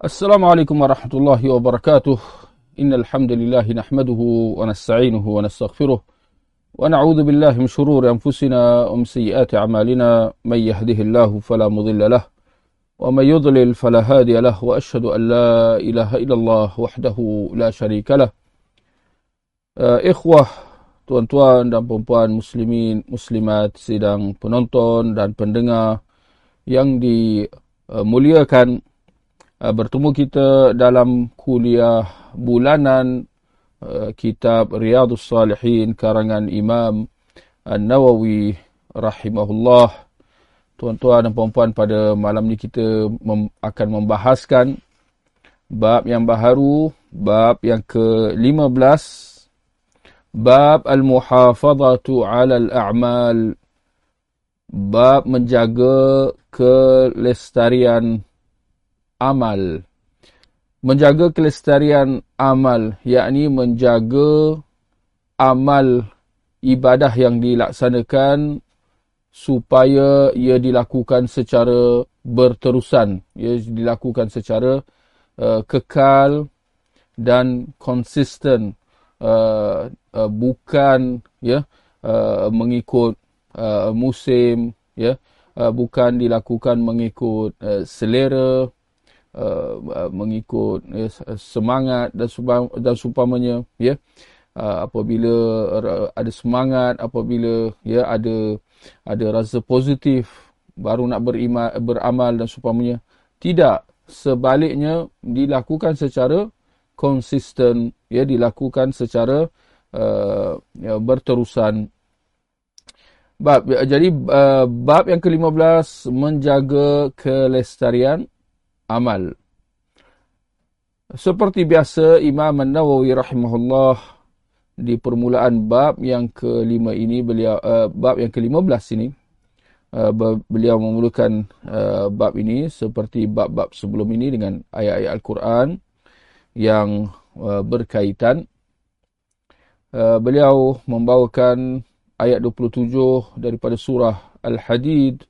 Assalamualaikum warahmatullahi wabarakatuh. Innal hamdalillah nahmaduhu wa nasta'inuhu wa nastaghfiruh wa na'udzu billahi min shururi anfusina wa min sayyiati a'malina may yahdihillahu fala mudilla lahu wa may yudlil fala hadiya lahu wa ashhadu an la ilaha illallah wahdahu la sharika lahu. Ikhwah, tuan-tuan dan puan-puan muslimin muslimat sidang penonton dan pendengar yang dimuliakan uh, bertemu kita dalam kuliah bulanan uh, kitab Riyadhus Salihin karangan Imam An-Nawawi rahimahullah. Tuan-tuan dan puan-puan pada malam ni kita mem akan membahaskan bab yang baharu, bab yang ke-15 bab al-muhafazatu 'ala al-a'mal bab menjaga kelestarian amal. Menjaga kelestarian amal, yakni menjaga amal ibadah yang dilaksanakan supaya ia dilakukan secara berterusan, ia dilakukan secara uh, kekal dan konsisten, uh, uh, bukan ya uh, mengikut uh, musim, ya uh, bukan dilakukan mengikut uh, selera Uh, uh, mengikut uh, semangat dan dan supamanya ya. Apabila ada semangat apabila ya ada ada rasa positif baru nak beriman, beramal dan supamanya tidak sebaliknya dilakukan secara konsisten ya dilakukan secara uh, ya, berterusan. Bab jadi uh, bab yang ke-15 menjaga kelestarian amal. Seperti biasa Imam An-Nawawi rahimahullah di permulaan bab yang kelima ini beliau uh, bab yang kelima belas ini uh, beliau memulakan uh, bab ini seperti bab-bab sebelum ini dengan ayat-ayat Al-Quran yang uh, berkaitan uh, beliau membawakan ayat 27 daripada surah Al-Hadid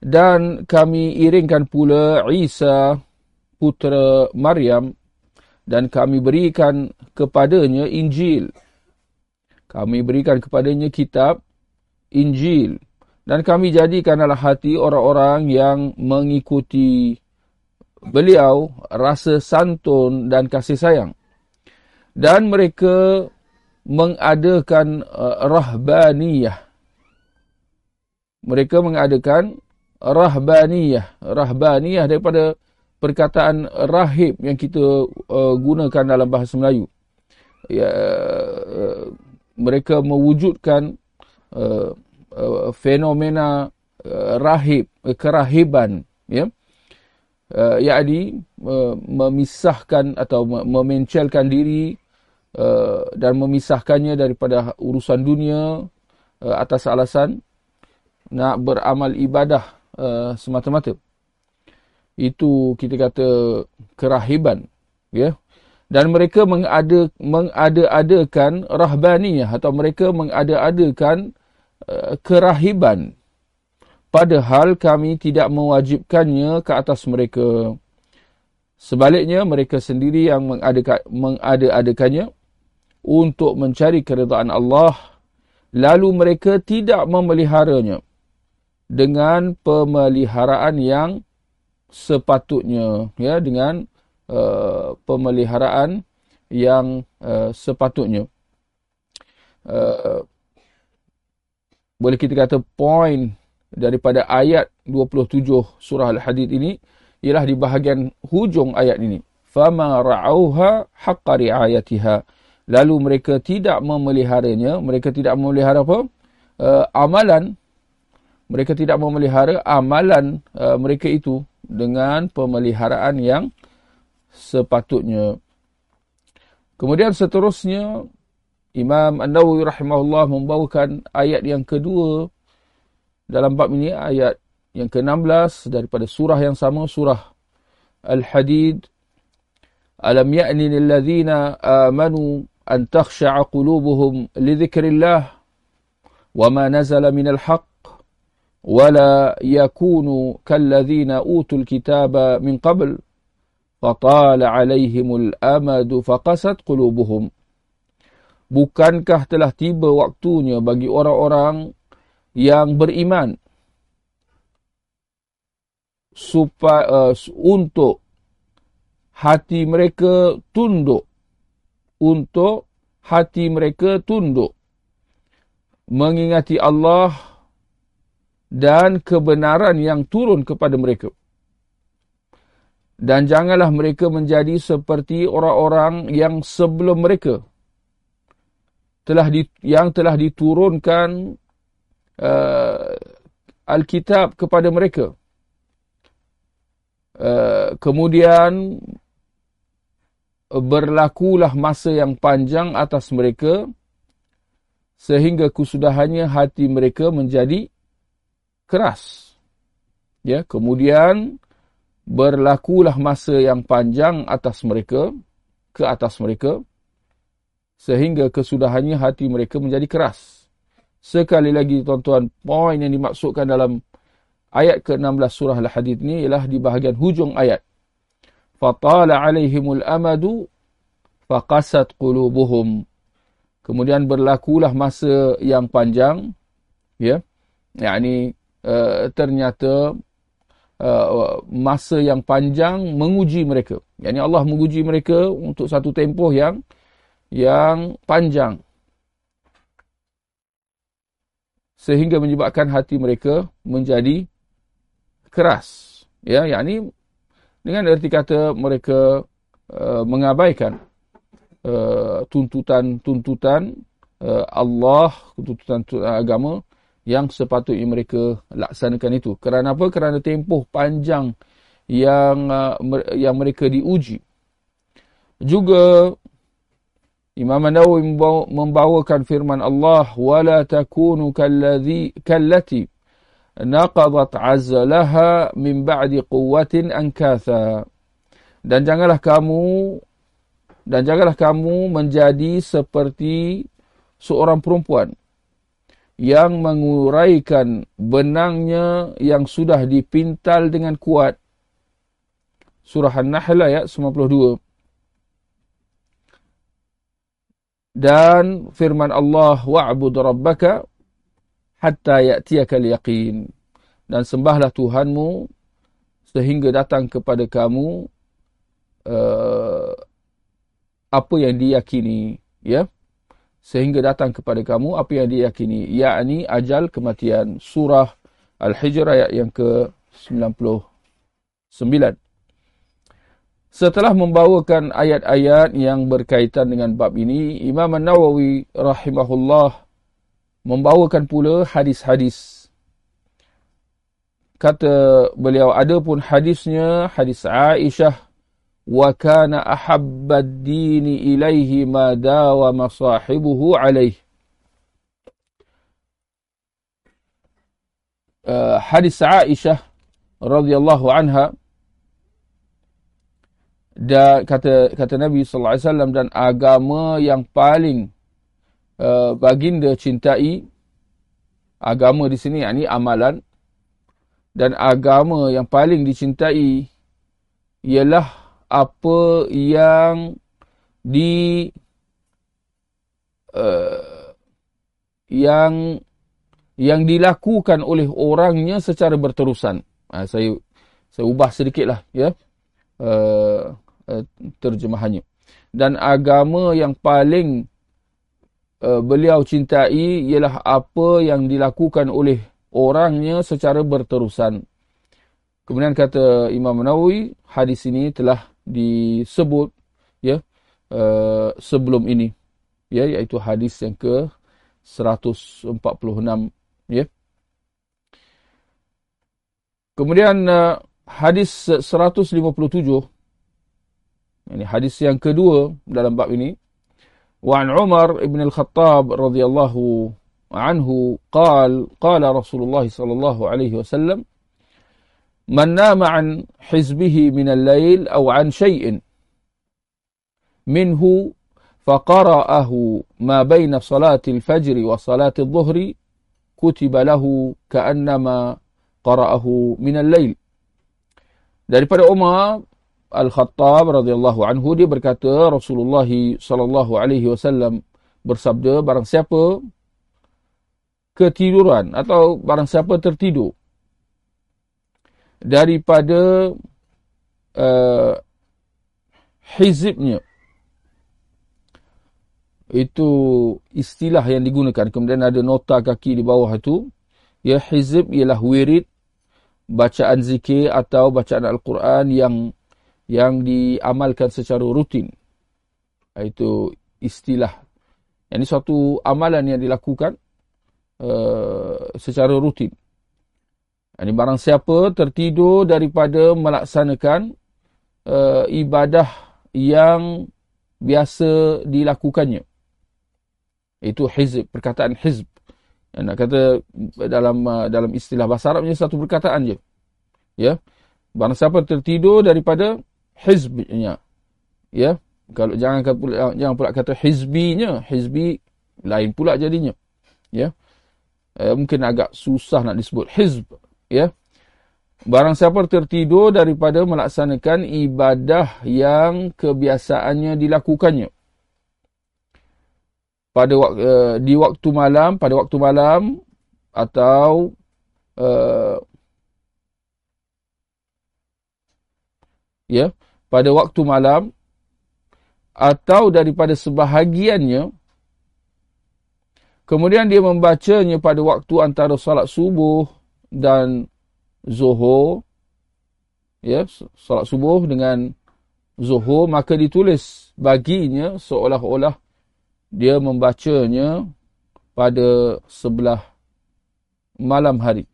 Dan kami iringkan pula Isa putera Maryam dan kami berikan kepadanya Injil. Kami berikan kepadanya kitab Injil dan kami jadikanlah hati orang-orang yang mengikuti beliau rasa santun dan kasih sayang. Dan mereka mengadakan uh, rahbaniyah. Mereka mengadakan rahbaniyah. Rahbaniyah daripada perkataan rahib yang kita uh, gunakan dalam bahasa Melayu. Ya, uh, mereka mewujudkan uh, uh, fenomena uh, rahib, uh, kerahiban. Ya. Uh, yakni uh, memisahkan atau memencelkan diri uh, dan memisahkannya daripada urusan dunia uh, atas alasan nak beramal ibadah Uh, semata-mata. Itu kita kata kerahiban. Ya. Dan mereka mengada, mengada-adakan rahbaniyah atau mereka mengada-adakan uh, kerahiban. Padahal kami tidak mewajibkannya ke atas mereka. Sebaliknya mereka sendiri yang mengada-adakannya untuk mencari keredaan Allah. Lalu mereka tidak memeliharanya dengan pemeliharaan yang sepatutnya ya dengan uh, pemeliharaan yang uh, sepatutnya. Uh, boleh kita kata poin daripada ayat 27 surah al-hadid ini ialah di bahagian hujung ayat ini. Fama ra'auha haqqa ri'ayatiha. Lalu mereka tidak memeliharanya mereka tidak memelihara apa? Uh, amalan mereka tidak memelihara amalan uh, mereka itu dengan pemeliharaan yang sepatutnya. Kemudian seterusnya Imam An-Nawawi rahimahullah membawakan ayat yang kedua dalam bab ini ayat yang ke-16 daripada surah yang sama surah Al-Hadid Alam ya'ni lil ladzina amanu an takhsha'a qulubuhum li dzikrillah wa ma nazala minal haqq ولا يكونوا كالذين أوتوا الكتاب من قبل فطال عليهم الأمد فقست قلوبهم Bukankah telah tiba waktunya bagi orang-orang yang beriman supaya uh, untuk hati mereka tunduk untuk hati mereka tunduk mengingati Allah dan kebenaran yang turun kepada mereka. Dan janganlah mereka menjadi seperti orang-orang yang sebelum mereka telah di, yang telah diturunkan uh, Alkitab kepada mereka. Uh, kemudian berlakulah masa yang panjang atas mereka sehingga kesudahannya hati mereka menjadi keras. Ya, kemudian berlakulah masa yang panjang atas mereka ke atas mereka sehingga kesudahannya hati mereka menjadi keras. Sekali lagi tuan-tuan, poin yang dimaksudkan dalam ayat ke-16 surah Al-Hadid ini ialah di bahagian hujung ayat. Fatala alaihimul amadu faqasat qulubuhum. Kemudian berlakulah masa yang panjang ya. yakni uh, ternyata uh, masa yang panjang menguji mereka. Yang ini Allah menguji mereka untuk satu tempoh yang yang panjang. Sehingga menyebabkan hati mereka menjadi keras. Ya, yang ini dengan erti kata mereka uh, mengabaikan tuntutan-tuntutan uh, Allah, tuntutan agama yang sepatutnya mereka laksanakan itu. Kerana apa? Kerana tempoh panjang yang uh, yang mereka diuji. Juga Imam Nawawi membawakan firman Allah wala takunu kalladhi kallati naqadat azlaha min ba'di quwwatin ankatha dan janganlah kamu dan janganlah kamu menjadi seperti seorang perempuan yang menguraikan benangnya yang sudah dipintal dengan kuat. Surah An-Nahl ayat 92. Dan firman Allah, Wa'bud Rabbaka hatta ya'tiyaka al-yaqin. Dan sembahlah Tuhanmu sehingga datang kepada kamu uh, apa yang diyakini. Ya? Sehingga datang kepada kamu apa yang diyakini. Yakni ajal kematian surah al-hijr ayat yang ke-99 setelah membawakan ayat-ayat yang berkaitan dengan bab ini Imam An-Nawawi rahimahullah membawakan pula hadis-hadis. Kata beliau ada pun hadisnya hadis Aisyah وكان أحب الدين إليه ما داوم صاحبه عليه hadis Aisyah radhiyallahu anha dan kata kata Nabi sallallahu alaihi wasallam dan agama yang paling uh, baginda cintai agama di sini yakni amalan dan agama yang paling dicintai ialah apa yang di uh, yang yang dilakukan oleh orangnya secara berterusan. Uh, saya saya ubah sedikitlah ya uh, uh, terjemahannya. Dan agama yang paling uh, beliau cintai ialah apa yang dilakukan oleh orangnya secara berterusan. Kemudian kata Imam Nawawi, hadis ini telah disebut ya uh, sebelum ini ya iaitu hadis yang ke 146 ya kemudian uh, hadis 157 Ini hadis yang kedua dalam bab ini. Wa an Umar ibn al-Khattab radhiyallahu anhu قال قال رسول الله صلى الله عليه وسلم من نام عن حزبه من الليل أو عن شيء منه فقرأه ما بين صلاة الفجر وصلاة الظهر كتب له كأنما قرأه من الليل daripada Umar Al-Khattab radhiyallahu anhu dia berkata Rasulullah sallallahu alaihi wasallam bersabda barang siapa ketiduran atau barang siapa tertidur daripada uh, hizibnya itu istilah yang digunakan kemudian ada nota kaki di bawah itu ya hizib ialah wirid bacaan zikir atau bacaan al-Quran yang yang diamalkan secara rutin. Itu istilah. Ini suatu amalan yang dilakukan uh, secara rutin. Ini barang siapa tertidur daripada melaksanakan uh, ibadah yang biasa dilakukannya. Itu hizb, perkataan hizb. Yang nak kata dalam uh, dalam istilah bahasa Arabnya satu perkataan je. Ya. Barang siapa tertidur daripada hizbinya. Ya. Kalau jangan pula, jangan pula kata hizbinya, hizbi lain pula jadinya. Ya. Eh, mungkin agak susah nak disebut hizb, ya. Barang siapa tertidur daripada melaksanakan ibadah yang kebiasaannya dilakukannya. Pada uh, di waktu malam, pada waktu malam atau uh, ya, pada waktu malam atau daripada sebahagiannya kemudian dia membacanya pada waktu antara salat subuh dan zuhur ya salat subuh dengan zuhur maka ditulis baginya seolah-olah dia membacanya pada sebelah malam hari.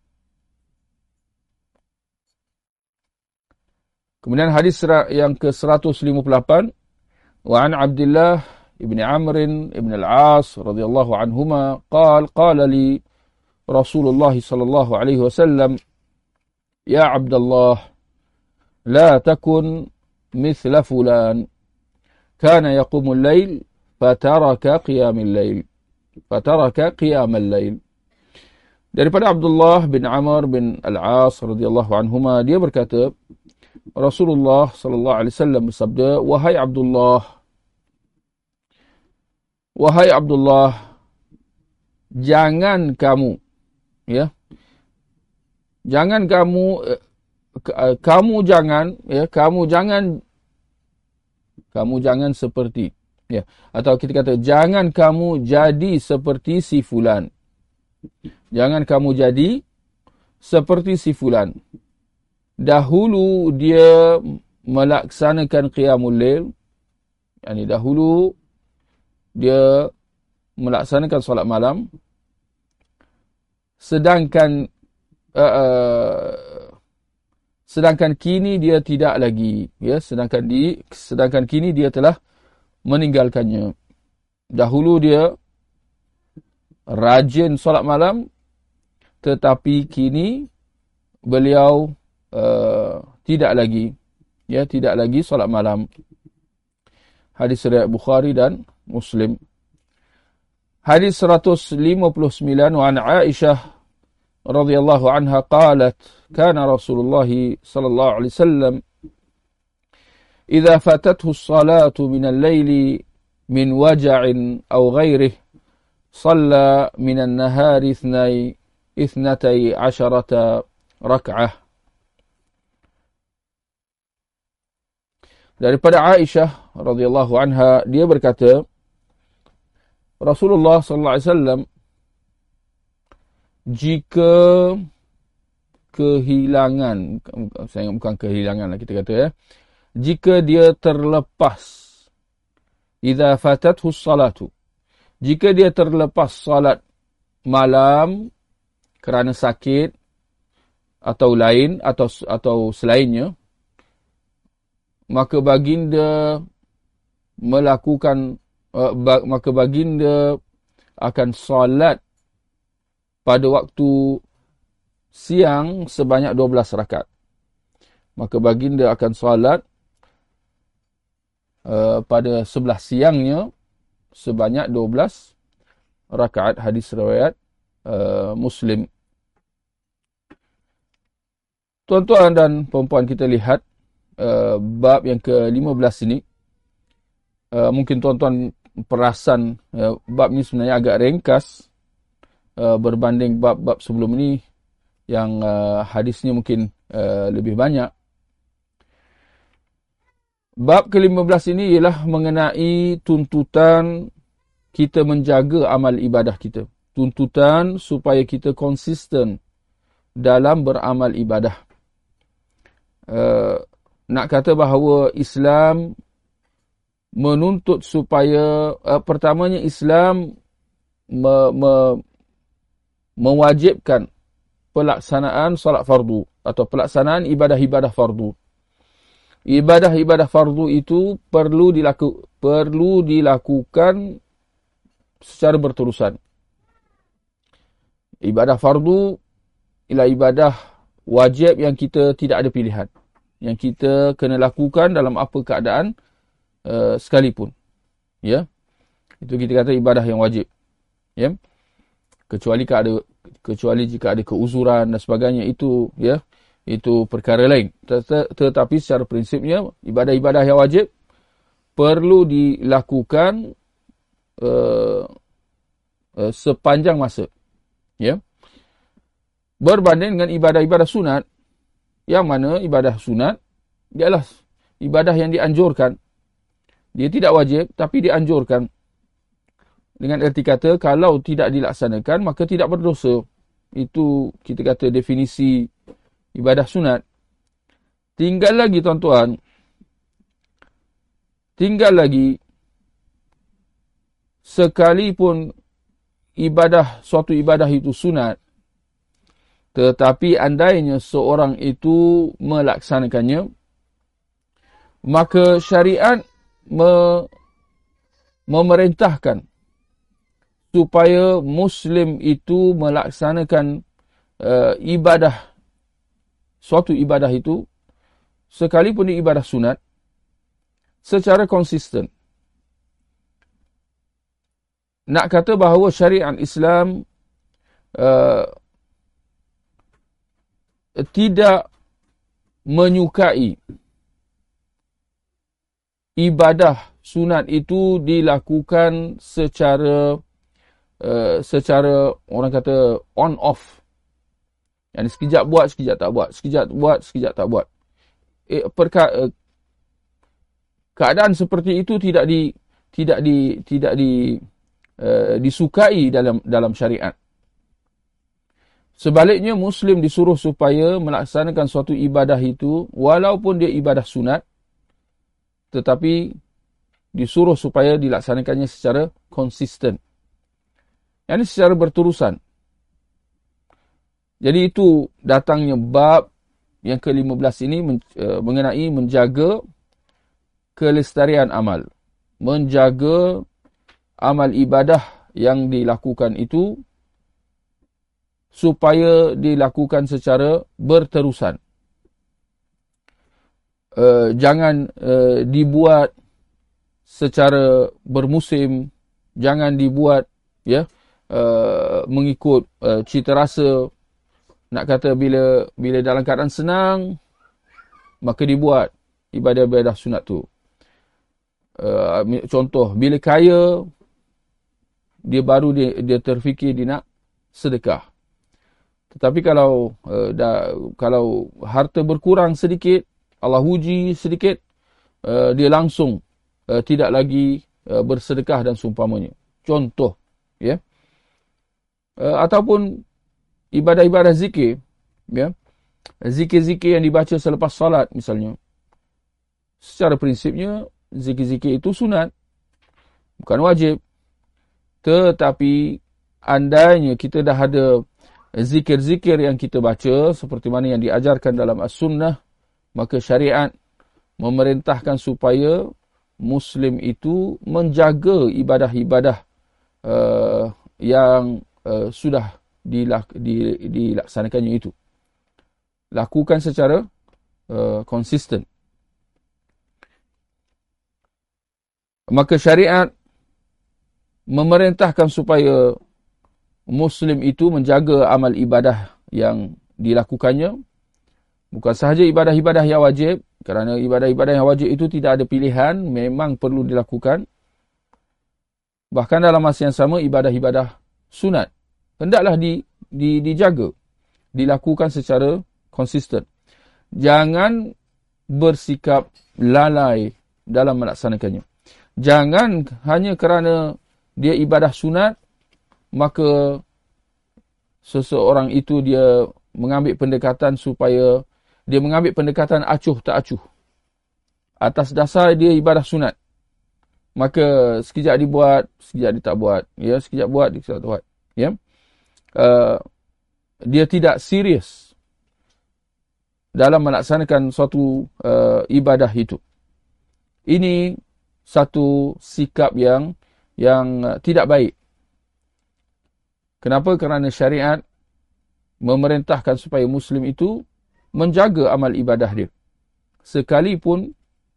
Kemudian hadis yang ke-158 wa an Abdullah ibn Amr ibn al-As radhiyallahu anhuma qala qala li Rasulullah sallallahu alaihi wasallam ya Abdullah la takun mithla fulan. Kana yaqumu al-layl fataraka qiyam al-layl fataraka qiyam al-layl daripada Abdullah bin Amr bin al-As radhiyallahu anhuma dia berkata Rasulullah sallallahu alaihi wasallam bersabda, "Wahai Abdullah, wahai Abdullah, jangan kamu ya. Jangan kamu eh, eh, kamu jangan ya, kamu jangan kamu jangan seperti ya atau kita kata jangan kamu jadi seperti si fulan. Jangan kamu jadi seperti si fulan dahulu dia melaksanakan qiyamul lail yakni dahulu dia melaksanakan solat malam sedangkan uh, uh, sedangkan kini dia tidak lagi ya. Sedangkan di sedangkan kini dia telah meninggalkannya. Dahulu dia rajin solat malam tetapi kini beliau Uh, tidak lagi ya tidak lagi solat malam. Hadis riwayat Bukhari dan Muslim. Hadis 159 wa an Aisyah رضي الله عنها قالت كان رسول الله صلى الله عليه وسلم إذا فاتته الصلاة من الليل من وجع أو غيره صلى من النهار اثني اثنتي عشرة ركعة. Daripada Aisyah radhiyallahu anha dia berkata Rasulullah sallallahu alaihi wasallam jika kehilangan saya bukan kehilangan lah kita kata ya. Jika dia terlepas. Idza fatathu salatu. Jika dia terlepas salat malam kerana sakit atau lain atau atau selainnya maka baginda melakukan uh, maka baginda akan solat pada waktu siang sebanyak 12 rakaat. Maka baginda akan solat uh, pada sebelah siangnya sebanyak 12 rakaat hadis riwayat uh, Muslim. Tuan-tuan dan puan-puan kita lihat uh, bab yang ke-15 ini. Uh, mungkin tuan-tuan perasan uh, bab ini sebenarnya agak ringkas uh, berbanding bab-bab sebelum ini yang uh, hadisnya mungkin uh, lebih banyak. Bab ke-15 ini ialah mengenai tuntutan kita menjaga amal ibadah kita. Tuntutan supaya kita konsisten dalam beramal ibadah. Uh, nak kata bahawa Islam menuntut supaya uh, pertamanya Islam me, me, mewajibkan pelaksanaan solat fardu atau pelaksanaan ibadah-ibadah fardu. Ibadah-ibadah fardu itu perlu dilaku, perlu dilakukan secara berterusan. Ibadah fardu ialah ibadah wajib yang kita tidak ada pilihan. Yang kita kena lakukan dalam apa keadaan uh, sekalipun. Ya. Itu kita kata ibadah yang wajib. Ya. Kecuali jika ada kecuali jika ada keuzuran dan sebagainya itu ya itu perkara lain. Tetapi secara prinsipnya ibadah-ibadah yang wajib perlu dilakukan uh, uh, sepanjang masa. Ya. Berbanding dengan ibadah-ibadah sunat yang mana ibadah sunat ialah ibadah yang dianjurkan. Dia tidak wajib tapi dianjurkan. Dengan erti kata kalau tidak dilaksanakan maka tidak berdosa. Itu kita kata definisi ibadah sunat. Tinggal lagi tuan-tuan. Tinggal lagi sekalipun ibadah suatu ibadah itu sunat tetapi andainya seorang itu melaksanakannya, maka syariat me memerintahkan supaya Muslim itu melaksanakan uh, ibadah, suatu ibadah itu, sekalipun ibadah sunat, secara konsisten. Nak kata bahawa syariat Islam uh, tidak menyukai ibadah sunat itu dilakukan secara uh, secara orang kata on off. Yang sekejap buat, sekejap tak buat, sekejap buat, sekejap tak buat. Eh, perka, uh, keadaan seperti itu tidak di tidak di tidak di uh, disukai dalam dalam syariat. Sebaliknya Muslim disuruh supaya melaksanakan suatu ibadah itu walaupun dia ibadah sunat tetapi disuruh supaya dilaksanakannya secara konsisten. Yang ini secara berterusan. Jadi itu datangnya bab yang ke-15 ini eh, mengenai menjaga kelestarian amal. Menjaga amal ibadah yang dilakukan itu supaya dilakukan secara berterusan. Uh, jangan uh, dibuat secara bermusim, jangan dibuat ya uh, mengikut uh, cita rasa nak kata bila bila dalam keadaan senang maka dibuat ibadah-ibadah sunat tu. Uh, contoh bila kaya dia baru dia, dia terfikir dia nak sedekah. Tetapi kalau uh, dah, kalau harta berkurang sedikit, Allah uji sedikit, uh, dia langsung uh, tidak lagi uh, bersedekah dan sumpamanya. Contoh, ya. Uh, ataupun ibadah-ibadah zikir, ya. Zikir-zikir yang dibaca selepas salat misalnya. Secara prinsipnya, zikir-zikir itu sunat. Bukan wajib. Tetapi, andainya kita dah ada zikir-zikir yang kita baca seperti mana yang diajarkan dalam as-sunnah maka syariat memerintahkan supaya Muslim itu menjaga ibadah-ibadah uh, yang uh, sudah dilak, dilaksanakannya itu. Lakukan secara uh, konsisten. Maka syariat memerintahkan supaya Muslim itu menjaga amal ibadah yang dilakukannya. Bukan sahaja ibadah-ibadah yang wajib. Kerana ibadah-ibadah yang wajib itu tidak ada pilihan. Memang perlu dilakukan. Bahkan dalam masa yang sama, ibadah-ibadah sunat. Hendaklah di, di, dijaga. Dilakukan secara konsisten. Jangan bersikap lalai dalam melaksanakannya. Jangan hanya kerana dia ibadah sunat, maka seseorang itu dia mengambil pendekatan supaya dia mengambil pendekatan acuh tak acuh. Atas dasar dia ibadah sunat. Maka sekejap dibuat, sekejap dia tak buat. Ya, sekejap buat, dia tak buat. Ya. Uh, dia tidak serius dalam melaksanakan suatu uh, ibadah itu. Ini satu sikap yang yang tidak baik. Kenapa? Kerana syariat memerintahkan supaya Muslim itu menjaga amal ibadah dia. Sekalipun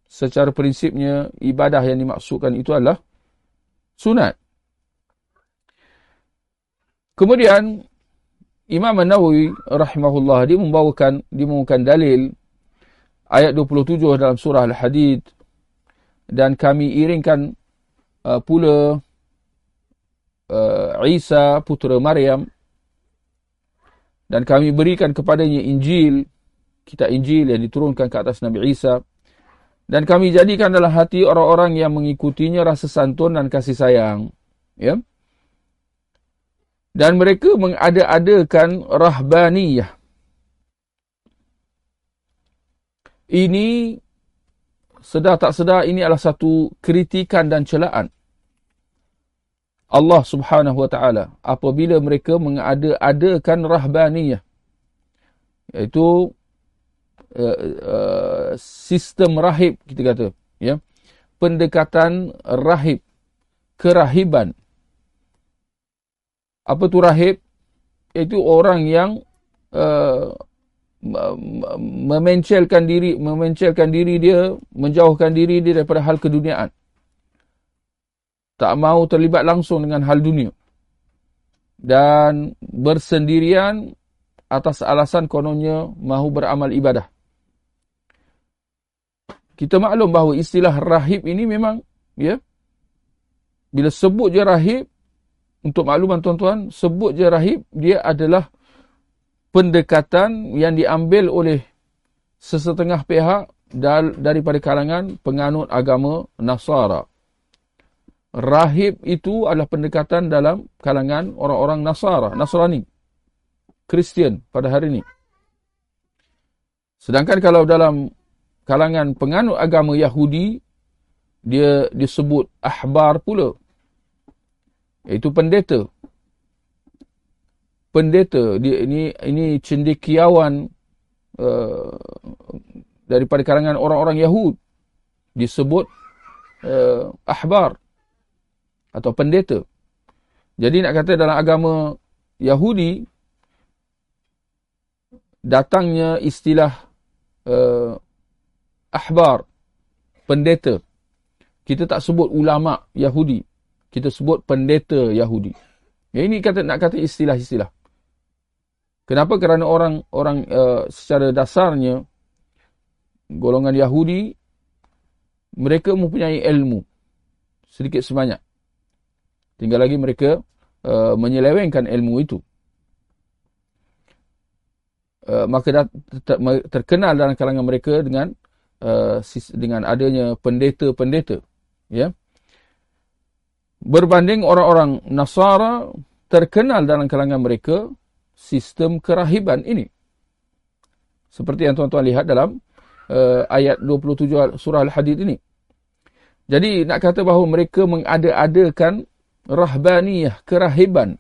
secara prinsipnya ibadah yang dimaksudkan itu adalah sunat. Kemudian Imam An-Nawawi rahimahullah dia membawakan dia membawakan dalil ayat 27 dalam surah Al-Hadid. Dan kami iringkan uh, pula uh, Isa putera Maryam. Dan kami berikan kepadanya Injil kitab Injil yang diturunkan ke atas Nabi Isa. Dan kami jadikan dalam hati orang-orang yang mengikutinya rasa santun dan kasih sayang. Ya dan mereka mengada-adakan rahbaniyah. Ini sedar tak sedar ini adalah satu kritikan dan celaan. Allah Subhanahu wa taala apabila mereka mengada-adakan rahbaniyah iaitu uh, uh, sistem rahib kita kata ya pendekatan rahib kerahiban apa tu rahib? Iaitu orang yang uh, memencelkan diri memencelkan diri dia menjauhkan diri dia daripada hal keduniaan. Tak mau terlibat langsung dengan hal dunia. Dan bersendirian atas alasan kononnya mahu beramal ibadah. Kita maklum bahawa istilah rahib ini memang ya bila sebut je rahib untuk makluman tuan-tuan sebut je rahib dia adalah pendekatan yang diambil oleh sesetengah pihak daripada kalangan penganut agama Nasara rahib itu adalah pendekatan dalam kalangan orang-orang Nasara, Nasrani, Kristian pada hari ini. Sedangkan kalau dalam kalangan penganut agama Yahudi, dia disebut ahbar pula. Iaitu pendeta. Pendeta, dia ini ini cendekiawan uh, daripada kalangan orang-orang Yahud. Disebut uh, ahbar atau pendeta. Jadi nak kata dalam agama Yahudi datangnya istilah uh, ahbar pendeta. Kita tak sebut ulama Yahudi. Kita sebut pendeta Yahudi. Ya, ini kata nak kata istilah-istilah. Kenapa? Kerana orang orang uh, secara dasarnya golongan Yahudi mereka mempunyai ilmu sedikit sebanyak. Tinggal lagi mereka uh, menyelewengkan ilmu itu. Uh, maka terkenal dalam kalangan mereka dengan uh, dengan adanya pendeta-pendeta. Ya. Berbanding orang-orang Nasara terkenal dalam kalangan mereka sistem kerahiban ini. Seperti yang tuan-tuan lihat dalam uh, ayat 27 surah Al-Hadid ini. Jadi nak kata bahawa mereka mengada-adakan rahbaniyah, kerahiban.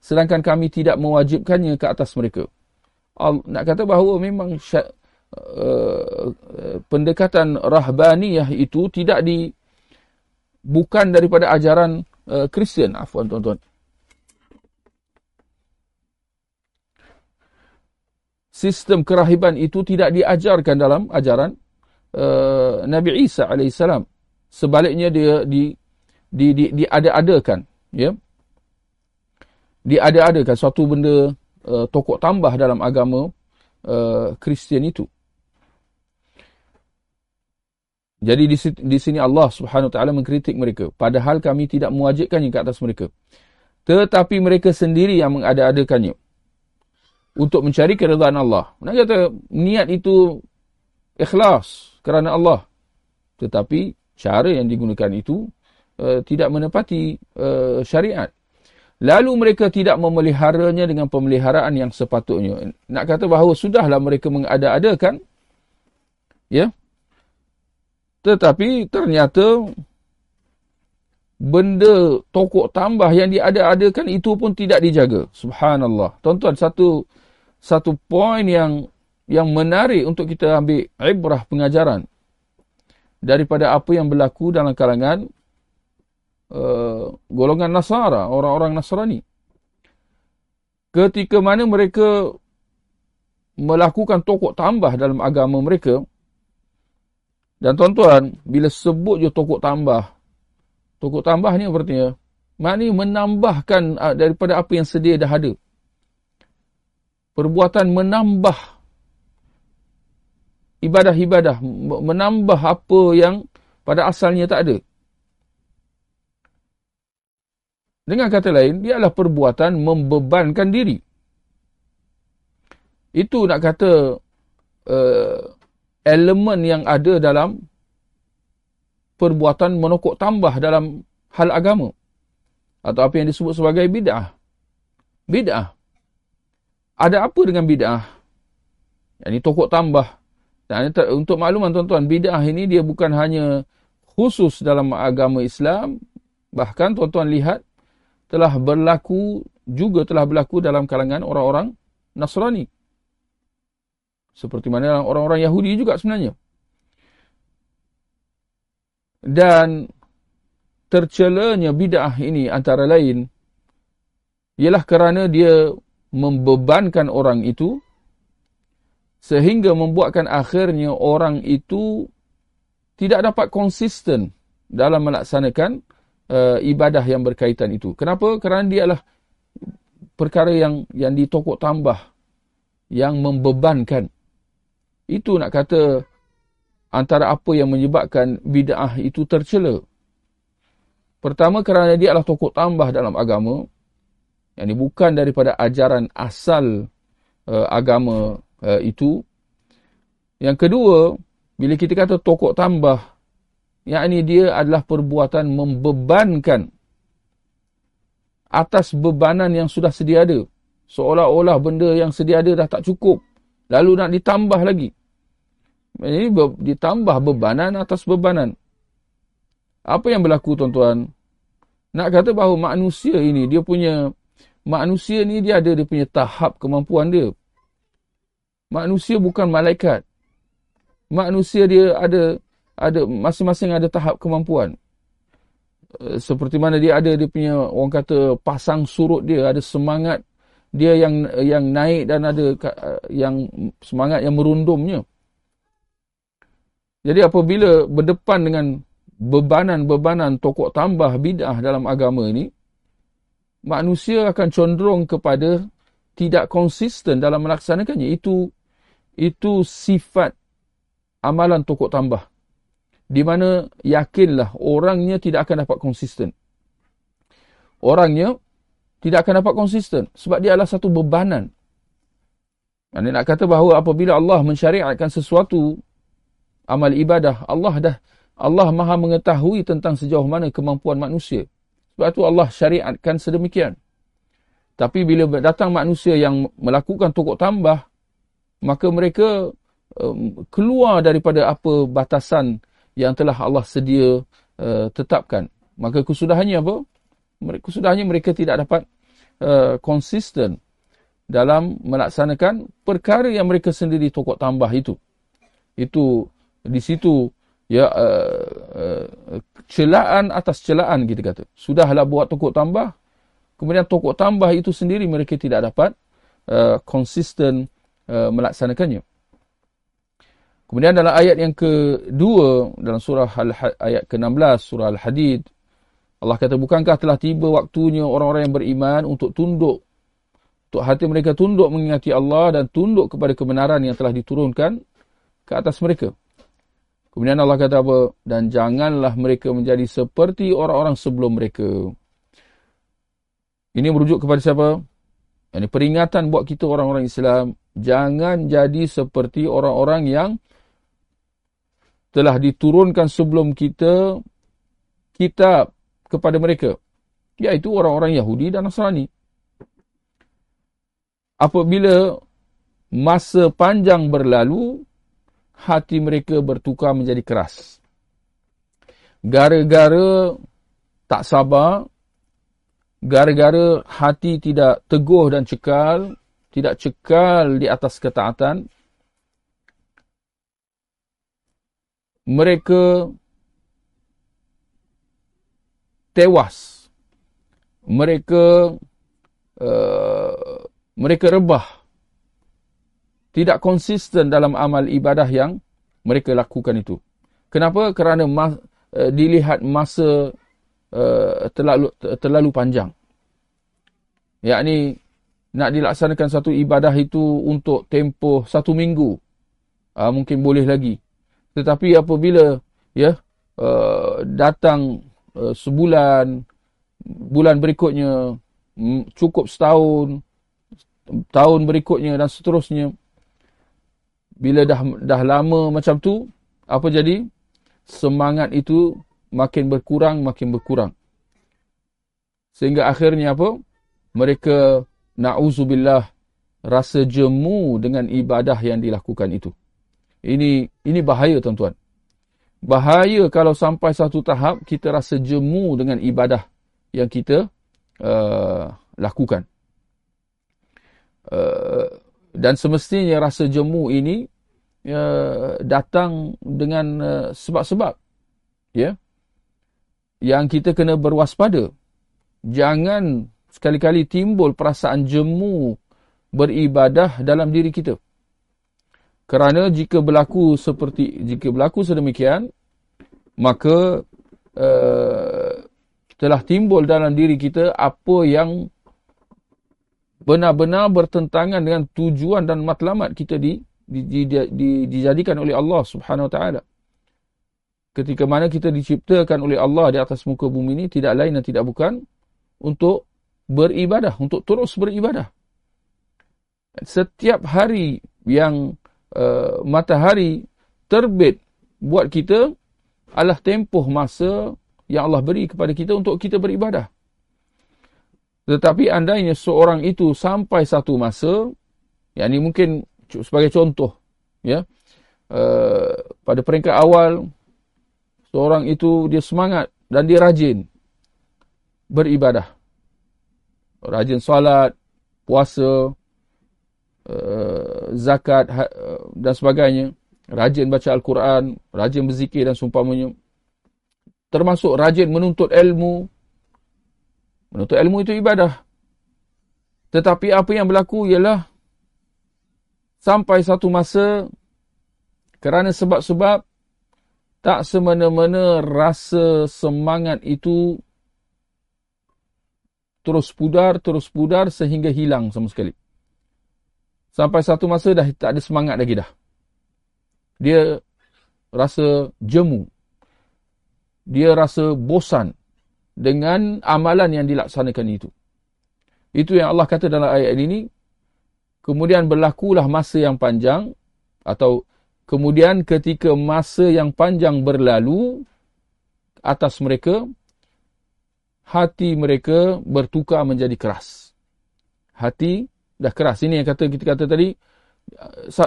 Sedangkan kami tidak mewajibkannya ke atas mereka. Nak kata bahawa memang uh, pendekatan rahbaniyah itu tidak di bukan daripada ajaran uh, Kristian. Afwan tuan-tuan. Sistem kerahiban itu tidak diajarkan dalam ajaran uh, Nabi Isa alaihissalam sebaliknya dia di di di diada-adakan ya. Diada-adakan suatu benda uh, tokok tambah dalam agama uh, Kristian itu jadi di, di sini Allah Subhanahu Wa Taala mengkritik mereka padahal kami tidak mewajibkannya ke atas mereka tetapi mereka sendiri yang mengada-adakannya untuk mencari keridhaan Allah. Nak kata niat itu ikhlas kerana Allah. Tetapi cara yang digunakan itu uh, tidak menepati uh, syariat. Lalu mereka tidak memeliharanya dengan pemeliharaan yang sepatutnya. Nak kata bahawa sudahlah mereka mengada-adakan. Ya. Tetapi ternyata benda tokok tambah yang diada-adakan itu pun tidak dijaga. Subhanallah. Tuan-tuan, satu satu poin yang yang menarik untuk kita ambil ibrah pengajaran daripada apa yang berlaku dalam kalangan uh, golongan Nasara, orang-orang Nasrani. Ketika mana mereka melakukan tokok tambah dalam agama mereka, dan tuan-tuan, bila sebut je tokok tambah, tokok tambah ni artinya, maknanya menambahkan uh, daripada apa yang sedia dah ada perbuatan menambah ibadah-ibadah, menambah apa yang pada asalnya tak ada. Dengan kata lain, dia adalah perbuatan membebankan diri. Itu nak kata uh, elemen yang ada dalam perbuatan menokok tambah dalam hal agama. Atau apa yang disebut sebagai bid'ah. Bid'ah. Ada apa dengan bid'ah? Yang ini tokok tambah. Dan untuk makluman tuan-tuan, bid'ah ini dia bukan hanya khusus dalam agama Islam. Bahkan tuan-tuan lihat telah berlaku, juga telah berlaku dalam kalangan orang-orang Nasrani. Seperti mana orang-orang Yahudi juga sebenarnya. Dan tercelanya bid'ah ini antara lain ialah kerana dia membebankan orang itu sehingga membuatkan akhirnya orang itu tidak dapat konsisten dalam melaksanakan uh, ibadah yang berkaitan itu. Kenapa? Kerana dia adalah perkara yang yang ditokok tambah yang membebankan. Itu nak kata antara apa yang menyebabkan bid'ah itu tercela. Pertama kerana dia adalah tokok tambah dalam agama yang bukan daripada ajaran asal uh, agama uh, itu. Yang kedua, bila kita kata tokok tambah, yang ini dia adalah perbuatan membebankan atas bebanan yang sudah sedia ada. Seolah-olah benda yang sedia ada dah tak cukup. Lalu nak ditambah lagi. Ini ditambah bebanan atas bebanan. Apa yang berlaku tuan-tuan? Nak kata bahawa manusia ini dia punya manusia ni dia ada dia punya tahap kemampuan dia. Manusia bukan malaikat. Manusia dia ada ada masing-masing ada tahap kemampuan. Eh, seperti mana dia ada dia punya orang kata pasang surut dia, ada semangat dia yang yang naik dan ada eh, yang semangat yang merundumnya. Jadi apabila berdepan dengan bebanan-bebanan tokok tambah bidah dalam agama ini, manusia akan condong kepada tidak konsisten dalam melaksanakannya. Itu itu sifat amalan tokok tambah. Di mana yakinlah orangnya tidak akan dapat konsisten. Orangnya tidak akan dapat konsisten. Sebab dia adalah satu bebanan. Ini nak kata bahawa apabila Allah mensyariatkan sesuatu amal ibadah, Allah dah Allah maha mengetahui tentang sejauh mana kemampuan manusia. Sebab itu Allah syariatkan sedemikian. Tapi bila datang manusia yang melakukan tokok tambah, maka mereka um, keluar daripada apa batasan yang telah Allah sedia uh, tetapkan. Maka kesudahannya apa? Kesudahannya mereka tidak dapat uh, konsisten dalam melaksanakan perkara yang mereka sendiri tokok tambah itu. Itu di situ ya uh, uh, celaan atas celaan kita kata. Sudahlah buat tokok tambah. Kemudian tokok tambah itu sendiri mereka tidak dapat uh, konsisten uh, melaksanakannya. Kemudian dalam ayat yang kedua dalam surah Al ayat ke-16 surah Al-Hadid Allah kata bukankah telah tiba waktunya orang-orang yang beriman untuk tunduk untuk hati mereka tunduk mengingati Allah dan tunduk kepada kebenaran yang telah diturunkan ke atas mereka. Kemudian Allah kata apa? Dan janganlah mereka menjadi seperti orang-orang sebelum mereka. Ini merujuk kepada siapa? Ini peringatan buat kita orang-orang Islam. Jangan jadi seperti orang-orang yang telah diturunkan sebelum kita kitab kepada mereka. Iaitu orang-orang Yahudi dan Nasrani apabila masa panjang berlalu, hati mereka bertukar menjadi keras. Gara-gara tak sabar, gara-gara hati tidak teguh dan cekal, tidak cekal di atas ketaatan, mereka tewas. Mereka uh, mereka rebah. Tidak konsisten dalam amal ibadah yang mereka lakukan itu. Kenapa? Kerana mas, uh, dilihat masa uh, terlalu, terlalu panjang. Yakni nak dilaksanakan satu ibadah itu untuk tempoh satu minggu. Uh, mungkin boleh lagi. Tetapi apabila ya uh, datang uh, sebulan, bulan berikutnya, cukup setahun, tahun berikutnya dan seterusnya bila dah dah lama macam tu apa jadi? Semangat itu makin berkurang makin berkurang. Sehingga akhirnya apa? Mereka nauzubillah rasa jemu dengan ibadah yang dilakukan itu. Ini ini bahaya tuan-tuan. Bahaya kalau sampai satu tahap kita rasa jemu dengan ibadah yang kita uh, lakukan. Eh, dan semestinya rasa jemu ini uh, datang dengan uh, sebab-sebab ya. Yang kita kena berwaspada. Jangan sekali-kali timbul perasaan jemu beribadah dalam diri kita. Kerana jika berlaku seperti jika berlaku sedemikian maka uh, telah timbul dalam diri kita apa yang benar-benar bertentangan dengan tujuan dan matlamat kita di, di, di, di, dijadikan oleh Allah subhanahu wa ta'ala. Ketika mana kita diciptakan oleh Allah di atas muka bumi ini, tidak lain dan tidak bukan untuk beribadah, untuk terus beribadah. Setiap hari yang uh, matahari terbit buat kita adalah tempoh masa yang Allah beri kepada kita untuk kita beribadah. Tetapi andainya seorang itu sampai satu masa, yang ini mungkin sebagai contoh, ya, uh, pada peringkat awal, seorang itu dia semangat dan dia rajin beribadah. Rajin salat, puasa, uh, zakat uh, dan sebagainya. Rajin baca Al-Quran, rajin berzikir dan sumpamanya. Termasuk rajin menuntut ilmu, Menuntut ilmu itu ibadah. Tetapi apa yang berlaku ialah sampai satu masa kerana sebab-sebab tak semena-mena rasa semangat itu terus pudar, terus pudar sehingga hilang sama sekali. Sampai satu masa dah tak ada semangat lagi dah. Dia rasa jemu. Dia rasa bosan dengan amalan yang dilaksanakan itu. Itu yang Allah kata dalam ayat ini. Kemudian berlakulah masa yang panjang atau kemudian ketika masa yang panjang berlalu atas mereka, hati mereka bertukar menjadi keras. Hati dah keras. Ini yang kata kita kata tadi,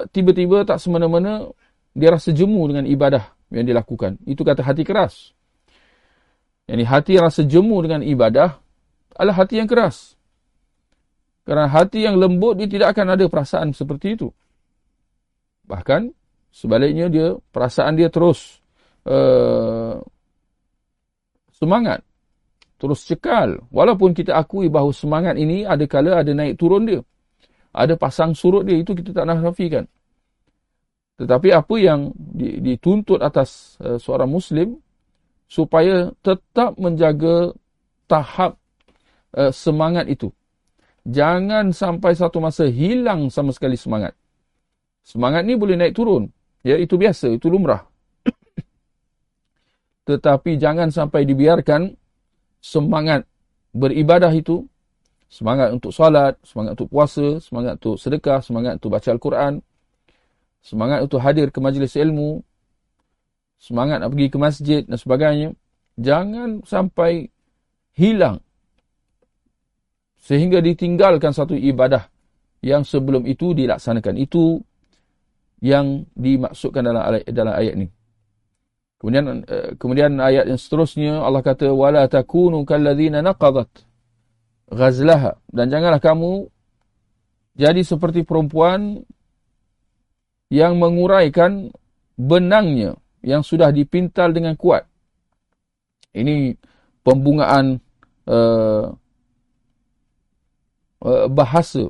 tiba-tiba tak semena-mena dia rasa jemu dengan ibadah yang dilakukan. Itu kata hati keras. Ini hati yang rasa jemu dengan ibadah adalah hati yang keras. Kerana hati yang lembut dia tidak akan ada perasaan seperti itu. Bahkan Sebaliknya dia perasaan dia terus uh, semangat. Terus cekal. Walaupun kita akui bahawa semangat ini ada kala ada naik turun dia. Ada pasang surut dia. Itu kita tak nak nafikan. Tetapi apa yang dituntut atas uh, seorang Muslim supaya tetap menjaga tahap uh, semangat itu. Jangan sampai satu masa hilang sama sekali semangat. Semangat ni boleh naik turun. Ya, itu biasa, itu lumrah. Tetapi jangan sampai dibiarkan semangat beribadah itu, semangat untuk salat, semangat untuk puasa, semangat untuk sedekah, semangat untuk baca Al-Quran, semangat untuk hadir ke majlis ilmu, semangat nak pergi ke masjid dan sebagainya, jangan sampai hilang sehingga ditinggalkan satu ibadah yang sebelum itu dilaksanakan. Itu yang dimaksudkan dalam ayat, dalam ayat ini. Kemudian eh, kemudian ayat yang seterusnya Allah kata wala takunu kalladzina naqadat ghazlaha dan janganlah kamu jadi seperti perempuan yang menguraikan benangnya yang sudah dipintal dengan kuat. Ini pembungaan uh, bahasa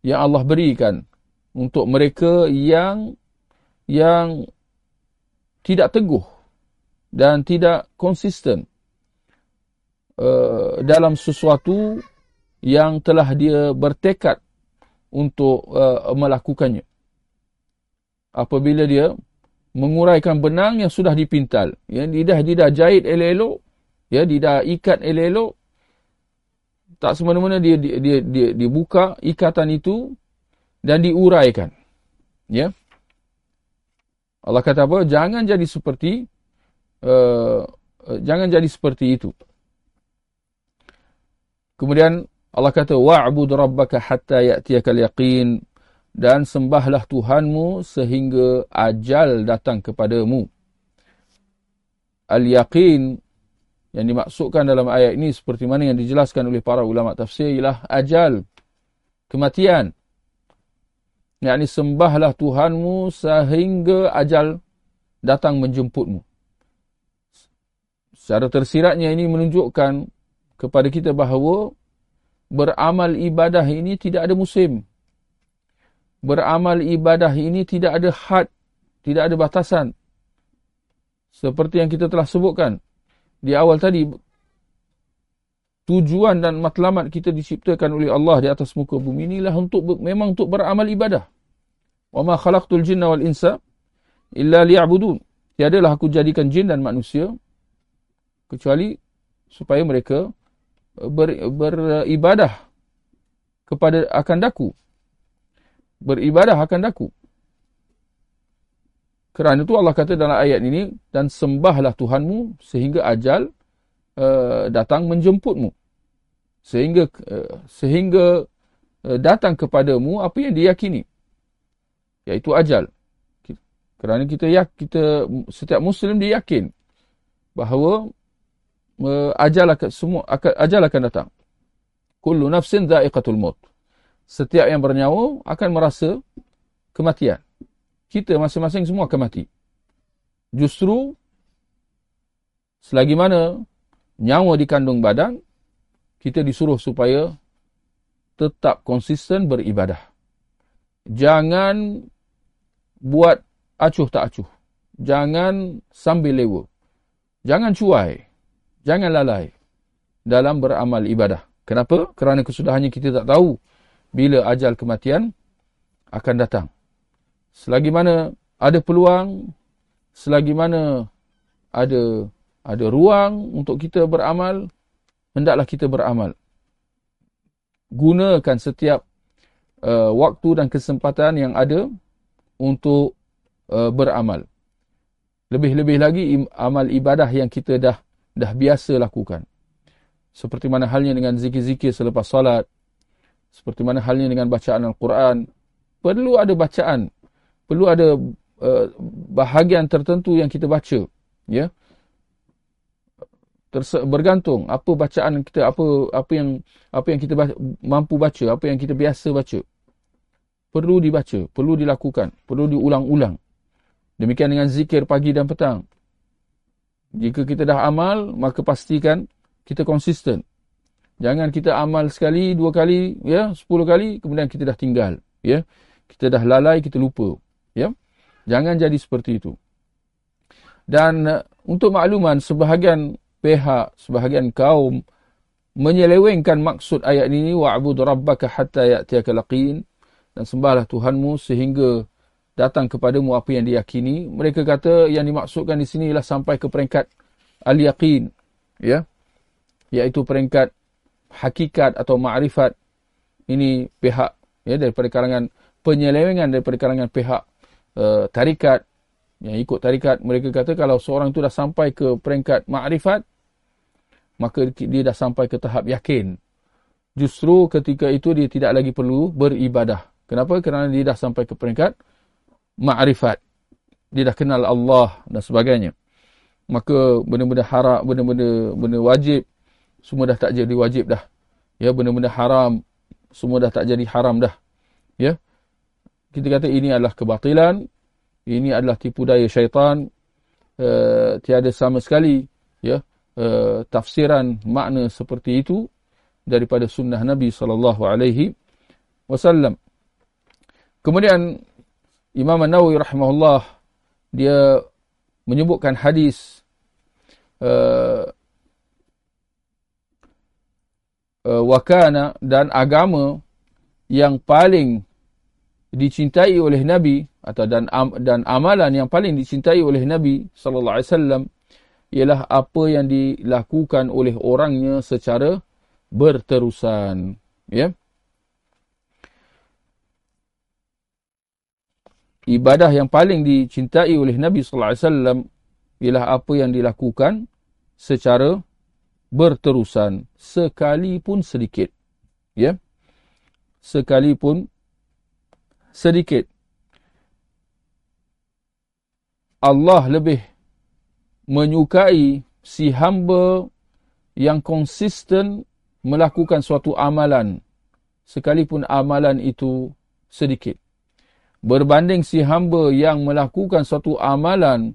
yang Allah berikan untuk mereka yang yang tidak teguh dan tidak konsisten uh, dalam sesuatu yang telah dia bertekad untuk uh, melakukannya apabila dia menguraikan benang yang sudah dipintal. Ya, dia dah, dia dah jahit elok-elok. Ya, dia dah ikat elok-elok. Tak semena-mena dia, dia, dia, dia, dia buka ikatan itu dan diuraikan. Ya. Allah kata apa? Jangan jadi seperti uh, jangan jadi seperti itu. Kemudian Allah kata wa'bud rabbaka hatta ya'tiyakal yaqin dan sembahlah Tuhanmu sehingga ajal datang kepadamu. Al-yaqin yang dimaksudkan dalam ayat ini seperti mana yang dijelaskan oleh para ulama tafsir ialah ajal, kematian. Yang sembahlah Tuhanmu sehingga ajal datang menjemputmu. Secara tersiratnya ini menunjukkan kepada kita bahawa beramal ibadah ini tidak ada musim beramal ibadah ini tidak ada had, tidak ada batasan. Seperti yang kita telah sebutkan di awal tadi, tujuan dan matlamat kita diciptakan oleh Allah di atas muka bumi inilah untuk memang untuk beramal ibadah. Wa ma khalaqtul jinna wal insa illa liya'budun. Tiadalah aku jadikan jin dan manusia kecuali supaya mereka ber, beribadah kepada akan daku beribadah akan daku. Kerana itu Allah kata dalam ayat ini, dan sembahlah Tuhanmu sehingga ajal uh, datang menjemputmu. Sehingga uh, sehingga uh, datang kepadamu apa yang diyakini. Iaitu ajal. Kerana kita kita setiap Muslim dia yakin bahawa uh, ajal akan, semua, akan, ajal akan datang. Kullu nafsin za'iqatul maut setiap yang bernyawa akan merasa kematian. Kita masing-masing semua akan mati. Justru, selagi mana nyawa di kandung badan, kita disuruh supaya tetap konsisten beribadah. Jangan buat acuh tak acuh. Jangan sambil lewa. Jangan cuai. Jangan lalai dalam beramal ibadah. Kenapa? Kerana kesudahannya kita tak tahu bila ajal kematian akan datang. Selagi mana ada peluang, selagi mana ada ada ruang untuk kita beramal, hendaklah kita beramal. Gunakan setiap uh, waktu dan kesempatan yang ada untuk uh, beramal. Lebih-lebih lagi amal ibadah yang kita dah dah biasa lakukan. Seperti mana halnya dengan zikir-zikir selepas salat, seperti mana halnya dengan bacaan Al-Quran. Perlu ada bacaan. Perlu ada uh, bahagian tertentu yang kita baca. Ya. Terse bergantung apa bacaan kita, apa apa yang apa yang kita baca, mampu baca, apa yang kita biasa baca. perlu dibaca, perlu dilakukan, perlu diulang-ulang. Demikian dengan zikir pagi dan petang. Jika kita dah amal, maka pastikan kita konsisten. Jangan kita amal sekali, dua kali, ya, sepuluh kali, kemudian kita dah tinggal. Ya, Kita dah lalai, kita lupa. Ya, Jangan jadi seperti itu. Dan uh, untuk makluman, sebahagian pihak, sebahagian kaum menyelewengkan maksud ayat ini wa'bud rabbaka hatta ya'tiyaka laqin dan sembahlah Tuhanmu sehingga datang kepadamu apa yang diyakini mereka kata yang dimaksudkan di sini ialah sampai ke peringkat al-yaqin ya iaitu peringkat hakikat atau ma'rifat ini pihak ya daripada kalangan penyelewengan daripada kalangan pihak uh, tarikat yang ikut tarikat mereka kata kalau seorang itu dah sampai ke peringkat ma'rifat maka dia dah sampai ke tahap yakin. Justru ketika itu dia tidak lagi perlu beribadah. Kenapa? Kerana dia dah sampai ke peringkat ma'rifat. Dia dah kenal Allah dan sebagainya. Maka benda-benda haram, benda-benda benda wajib, semua dah tak jadi wajib dah. Ya, benda-benda haram, semua dah tak jadi haram dah. Ya. Kita kata ini adalah kebatilan, ini adalah tipu daya syaitan, uh, tiada sama sekali, ya, uh, tafsiran makna seperti itu daripada sunnah Nabi wasallam. Kemudian Imam An-Nawawi rahimahullah dia menyebutkan hadis uh, uh, wakana dan agama yang paling dicintai oleh Nabi atau dan dan amalan yang paling dicintai oleh Nabi sallallahu alaihi wasallam ialah apa yang dilakukan oleh orangnya secara berterusan ya. Ibadah yang paling dicintai oleh Nabi sallallahu alaihi wasallam ialah apa yang dilakukan secara berterusan sekalipun sedikit. Ya? Sekalipun sedikit. Allah lebih menyukai si hamba yang konsisten melakukan suatu amalan. Sekalipun amalan itu sedikit. Berbanding si hamba yang melakukan suatu amalan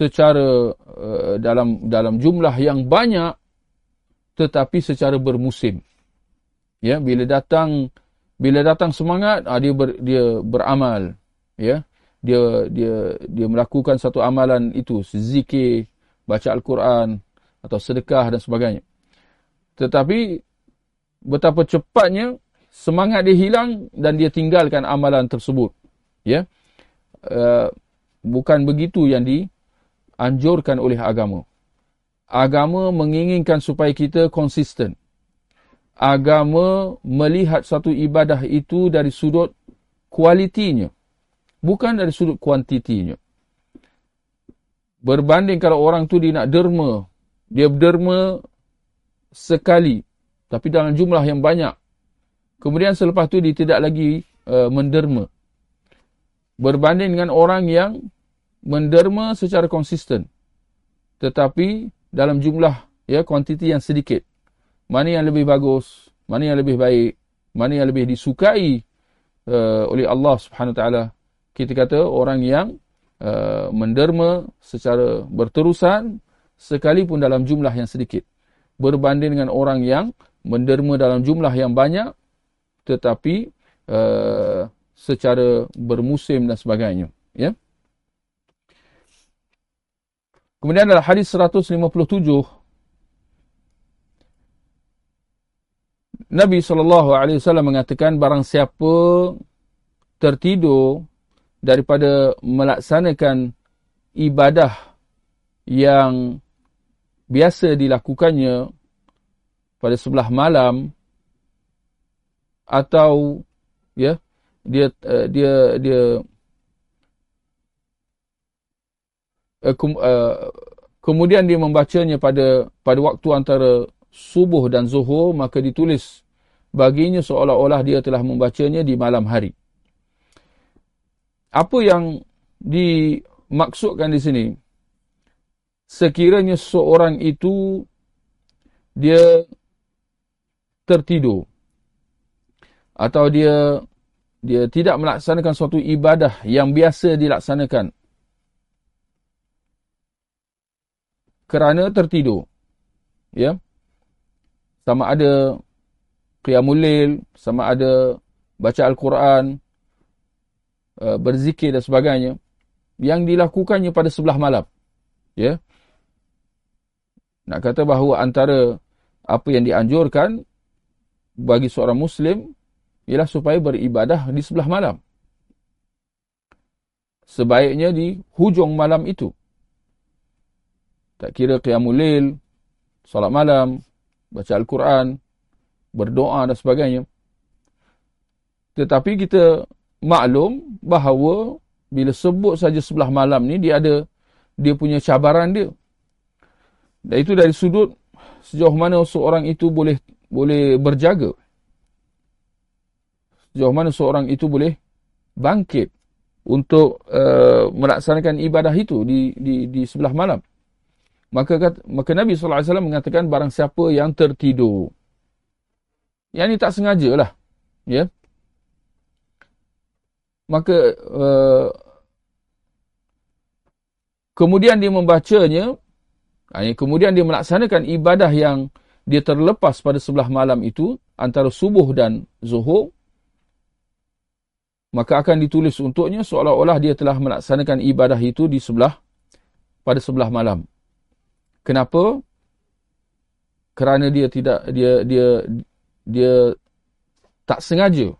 secara uh, dalam dalam jumlah yang banyak tetapi secara bermusim. Ya bila datang bila datang semangat uh, dia ber, dia beramal. Ya dia dia dia melakukan satu amalan itu zikir baca al-Quran atau sedekah dan sebagainya. Tetapi betapa cepatnya semangat dia hilang dan dia tinggalkan amalan tersebut. Ya uh, bukan begitu yang dianjurkan oleh agama agama menginginkan supaya kita konsisten agama melihat satu ibadah itu dari sudut kualitinya bukan dari sudut kuantitinya. Berbanding kalau orang tu dia nak derma, dia berderma sekali tapi dalam jumlah yang banyak. Kemudian selepas tu dia tidak lagi uh, menderma. Berbanding dengan orang yang menderma secara konsisten. Tetapi dalam jumlah ya kuantiti yang sedikit. Mana yang lebih bagus, mana yang lebih baik, mana yang lebih disukai uh, oleh Allah Subhanahu taala. Kita kata orang yang uh, menderma secara berterusan sekalipun dalam jumlah yang sedikit. Berbanding dengan orang yang menderma dalam jumlah yang banyak tetapi uh, secara bermusim dan sebagainya ya kemudian adalah hadis 157 Nabi SAW mengatakan barang siapa tertidur daripada melaksanakan ibadah yang biasa dilakukannya pada sebelah malam atau ya dia uh, dia dia kum, uh, kemudian dia membacanya pada pada waktu antara subuh dan zuhur maka ditulis baginya seolah-olah dia telah membacanya di malam hari. Apa yang dimaksudkan di sini? Sekiranya seorang itu dia tertidur atau dia dia tidak melaksanakan suatu ibadah yang biasa dilaksanakan kerana tertidur. Ya. Sama ada qiyamul lail sama ada baca al-Quran uh, berzikir dan sebagainya yang dilakukannya pada sebelah malam. Ya. Nak kata bahawa antara apa yang dianjurkan bagi seorang muslim ialah supaya beribadah di sebelah malam. Sebaiknya di hujung malam itu tak kira qiyamul lail, solat malam, baca Al-Quran, berdoa dan sebagainya. Tetapi kita maklum bahawa bila sebut saja sebelah malam ni dia ada dia punya cabaran dia. Dan itu dari sudut sejauh mana seorang itu boleh boleh berjaga. Sejauh mana seorang itu boleh bangkit untuk uh, melaksanakan ibadah itu di di di sebelah malam. Maka maka Nabi SAW mengatakan barang siapa yang tertidur. Yang ini tak sengaja lah. Ya. Maka uh, kemudian dia membacanya. Kemudian dia melaksanakan ibadah yang dia terlepas pada sebelah malam itu. Antara subuh dan zuhur. Maka akan ditulis untuknya seolah-olah dia telah melaksanakan ibadah itu di sebelah pada sebelah malam. Kenapa? Kerana dia tidak dia dia dia tak sengaja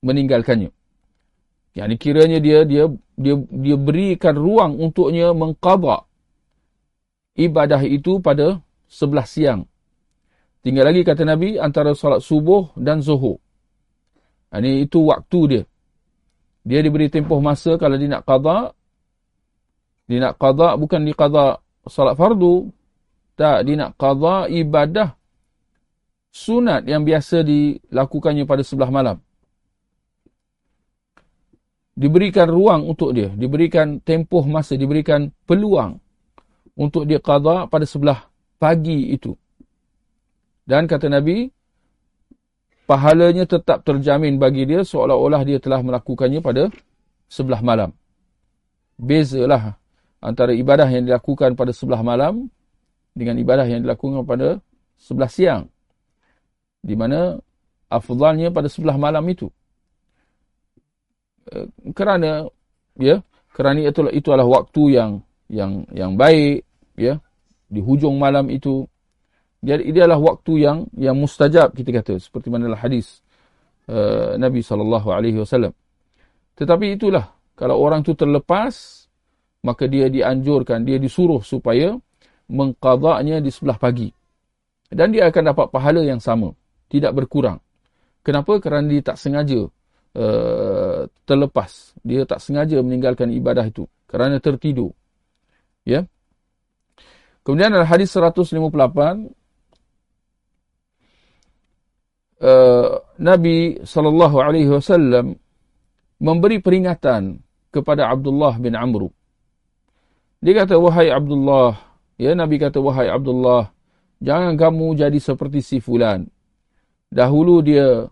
meninggalkannya. Yang ini kiranya dia dia dia dia berikan ruang untuknya mengqada ibadah itu pada sebelah siang. Tinggal lagi kata Nabi antara solat subuh dan zuhur. Ini itu waktu dia. Dia diberi tempoh masa kalau dia nak qada dia nak qada bukan di qada salat fardu. Tak, dia nak qada ibadah sunat yang biasa dilakukannya pada sebelah malam. Diberikan ruang untuk dia, diberikan tempoh masa, diberikan peluang untuk dia qada pada sebelah pagi itu. Dan kata Nabi, pahalanya tetap terjamin bagi dia seolah-olah dia telah melakukannya pada sebelah malam. Bezalah antara ibadah yang dilakukan pada sebelah malam dengan ibadah yang dilakukan pada sebelah siang. Di mana afdalnya pada sebelah malam itu. Eh, kerana ya, kerana itu itu adalah waktu yang yang yang baik ya di hujung malam itu dia dia adalah waktu yang yang mustajab kita kata seperti mana dalam hadis uh, Nabi sallallahu alaihi wasallam. Tetapi itulah kalau orang tu terlepas maka dia dianjurkan, dia disuruh supaya mengqadaknya di sebelah pagi. Dan dia akan dapat pahala yang sama, tidak berkurang. Kenapa? Kerana dia tak sengaja uh, terlepas. Dia tak sengaja meninggalkan ibadah itu kerana tertidur. Ya. Kemudian dalam hadis 158 Uh, Nabi sallallahu alaihi wasallam memberi peringatan kepada Abdullah bin Amr dia kata, wahai Abdullah. Ya, Nabi kata, wahai Abdullah. Jangan kamu jadi seperti si fulan. Dahulu dia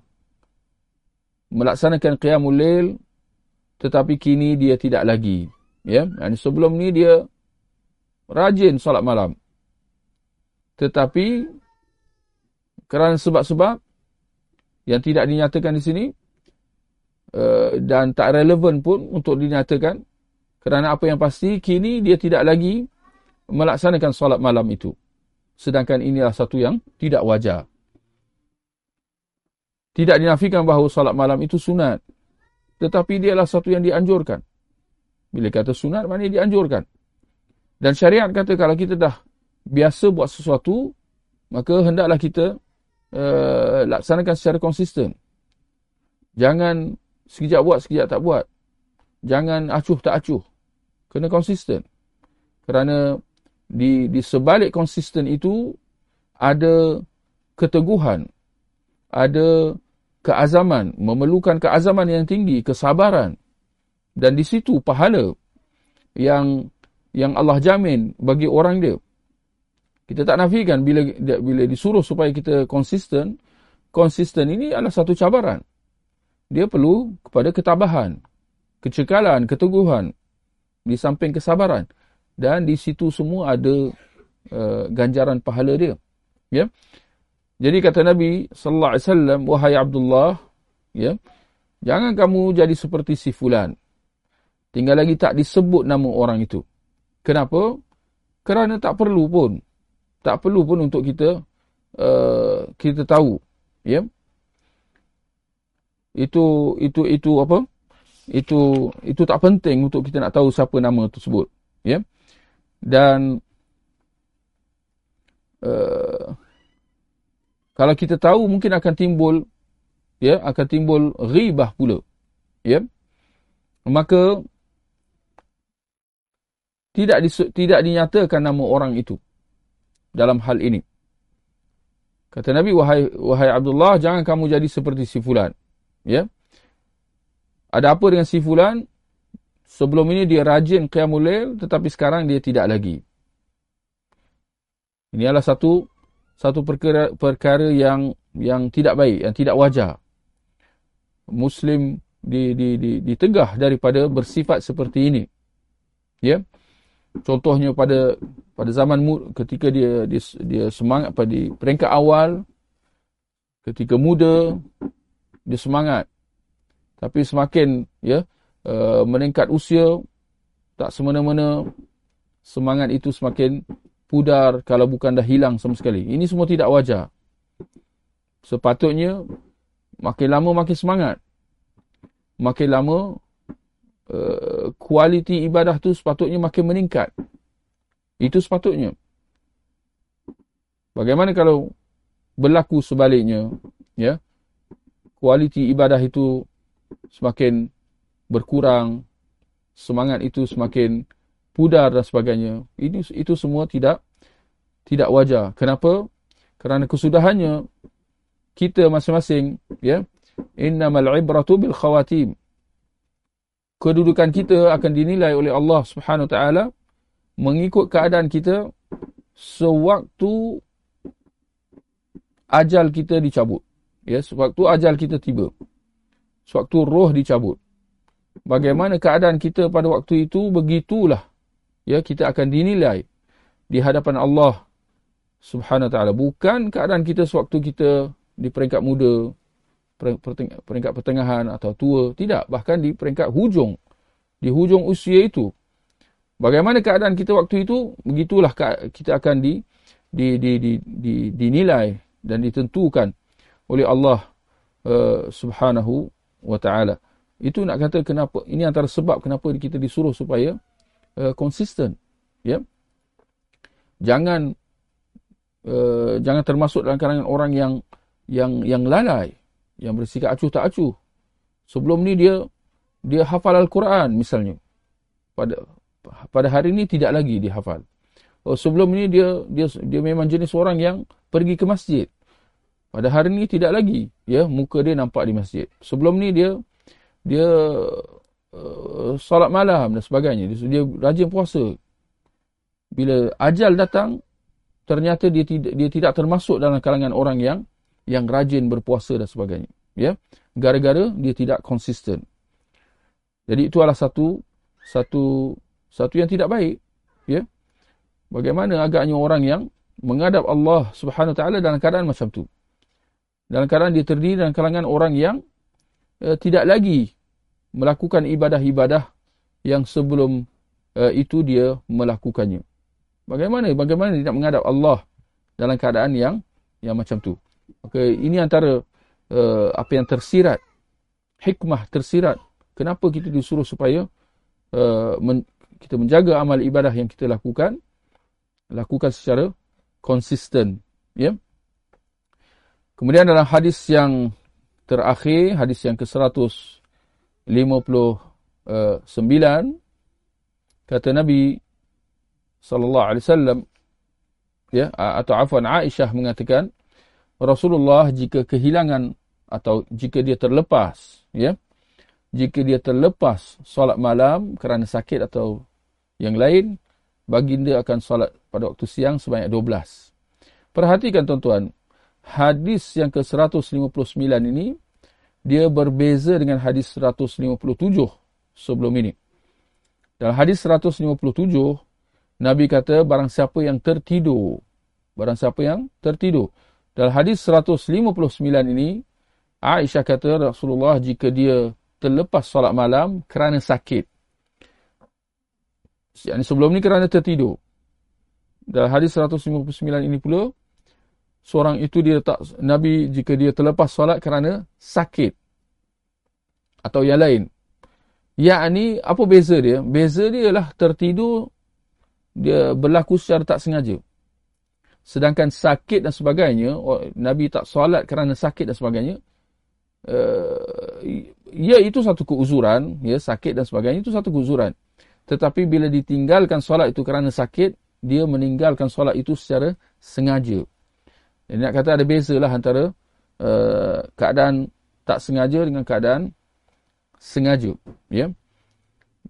melaksanakan qiyamul lail. Tetapi kini dia tidak lagi. Ya, dan sebelum ni dia rajin solat malam. Tetapi kerana sebab-sebab yang tidak dinyatakan di sini uh, dan tak relevan pun untuk dinyatakan kerana apa yang pasti, kini dia tidak lagi melaksanakan solat malam itu. Sedangkan inilah satu yang tidak wajar. Tidak dinafikan bahawa solat malam itu sunat. Tetapi dia adalah satu yang dianjurkan. Bila kata sunat, mana dianjurkan. Dan syariat kata kalau kita dah biasa buat sesuatu, maka hendaklah kita uh, laksanakan secara konsisten. Jangan sekejap buat, sekejap tak buat. Jangan acuh tak acuh kena konsisten. Kerana di di sebalik konsisten itu ada keteguhan, ada keazaman, memerlukan keazaman yang tinggi, kesabaran. Dan di situ pahala yang yang Allah jamin bagi orang dia. Kita tak nafikan bila bila disuruh supaya kita konsisten, konsisten ini adalah satu cabaran. dia perlu kepada ketabahan, kecekalan, keteguhan di samping kesabaran dan di situ semua ada uh, ganjaran pahala dia. Ya. Jadi kata Nabi sallallahu alaihi wasallam wahai Abdullah, ya. Jangan kamu jadi seperti si fulan. Tinggal lagi tak disebut nama orang itu. Kenapa? Kerana tak perlu pun. Tak perlu pun untuk kita uh, kita tahu, ya. Itu itu itu apa? Itu itu tak penting untuk kita nak tahu siapa nama tersebut ya. Dan uh, kalau kita tahu mungkin akan timbul ya akan timbul ghibah pula ya. Maka tidak dis, tidak dinyatakan nama orang itu dalam hal ini. Kata nabi wahai wahai Abdullah jangan kamu jadi seperti si fulan ya ada apa dengan si fulan? Sebelum ini dia rajin qiyamul lail tetapi sekarang dia tidak lagi. Ini adalah satu satu perkara perkara yang yang tidak baik, yang tidak wajar. Muslim di, di, di, ditegah daripada bersifat seperti ini. Ya. Contohnya pada pada zaman ketika dia dia, dia semangat pada peringkat awal ketika muda dia semangat tapi semakin ya uh, meningkat usia tak semena-mena semangat itu semakin pudar kalau bukan dah hilang sama sekali. Ini semua tidak wajar. Sepatutnya makin lama makin semangat. Makin lama uh, kualiti ibadah tu sepatutnya makin meningkat. Itu sepatutnya. Bagaimana kalau berlaku sebaliknya, ya? Kualiti ibadah itu semakin berkurang, semangat itu semakin pudar dan sebagainya. Ini itu semua tidak tidak wajar. Kenapa? Kerana kesudahannya kita masing-masing ya innamal ibratu bil khawatim. Kedudukan kita akan dinilai oleh Allah Subhanahu taala mengikut keadaan kita sewaktu ajal kita dicabut. Ya, sewaktu ajal kita tiba sewaktu roh dicabut. Bagaimana keadaan kita pada waktu itu, begitulah ya kita akan dinilai di hadapan Allah subhanahu ta'ala. Bukan keadaan kita sewaktu kita di peringkat muda, peringkat pertengahan atau tua. Tidak, bahkan di peringkat hujung. Di hujung usia itu. Bagaimana keadaan kita waktu itu, begitulah kita akan di, di, di, di, di, dinilai dan ditentukan oleh Allah uh, subhanahu wa taala. Itu nak kata kenapa ini antara sebab kenapa kita disuruh supaya uh, konsisten, ya. Jangan uh, jangan termasuk dalam kalangan orang yang yang yang lalai, yang bersikap acuh tak acuh. Sebelum ni dia dia hafal Al-Quran misalnya. Pada pada hari ini tidak lagi dia hafal. Oh, sebelum ni dia dia dia memang jenis orang yang pergi ke masjid. Pada hari ini tidak lagi ya muka dia nampak di masjid. Sebelum ni dia dia uh, solat malam dan sebagainya. Dia, dia rajin puasa. Bila ajal datang ternyata dia tidak dia tidak termasuk dalam kalangan orang yang yang rajin berpuasa dan sebagainya. Ya. Gara-gara dia tidak konsisten. Jadi itu adalah satu satu satu yang tidak baik, ya. Bagaimana agaknya orang yang menghadap Allah Subhanahu Taala dalam keadaan macam tu? Dalam keadaan dia terdiri dalam kalangan orang yang uh, tidak lagi melakukan ibadah-ibadah yang sebelum uh, itu dia melakukannya. Bagaimana bagaimana dia nak menghadap Allah dalam keadaan yang yang macam tu. Maka ini antara uh, apa yang tersirat hikmah tersirat kenapa kita disuruh supaya uh, men, kita menjaga amal ibadah yang kita lakukan lakukan secara konsisten ya yeah? Kemudian dalam hadis yang terakhir, hadis yang ke-159, kata Nabi sallallahu alaihi wasallam ya atau afwan Aisyah mengatakan Rasulullah jika kehilangan atau jika dia terlepas ya jika dia terlepas solat malam kerana sakit atau yang lain baginda akan solat pada waktu siang sebanyak 12 perhatikan tuan-tuan hadis yang ke-159 ini dia berbeza dengan hadis 157 sebelum ini. Dalam hadis 157, Nabi kata barang siapa yang tertidur. Barang siapa yang tertidur. Dalam hadis 159 ini, Aisyah kata Rasulullah jika dia terlepas solat malam kerana sakit. Yang sebelum ni kerana tertidur. Dalam hadis 159 ini pula, seorang itu dia tak Nabi jika dia terlepas solat kerana sakit. Atau yang lain. Yakni apa beza dia? Beza dia ialah tertidur dia berlaku secara tak sengaja. Sedangkan sakit dan sebagainya, Nabi tak solat kerana sakit dan sebagainya, uh, ya itu satu keuzuran, ya sakit dan sebagainya itu satu keuzuran. Tetapi bila ditinggalkan solat itu kerana sakit, dia meninggalkan solat itu secara sengaja. Jadi nak kata ada beza lah antara uh, keadaan tak sengaja dengan keadaan sengaja. Ya.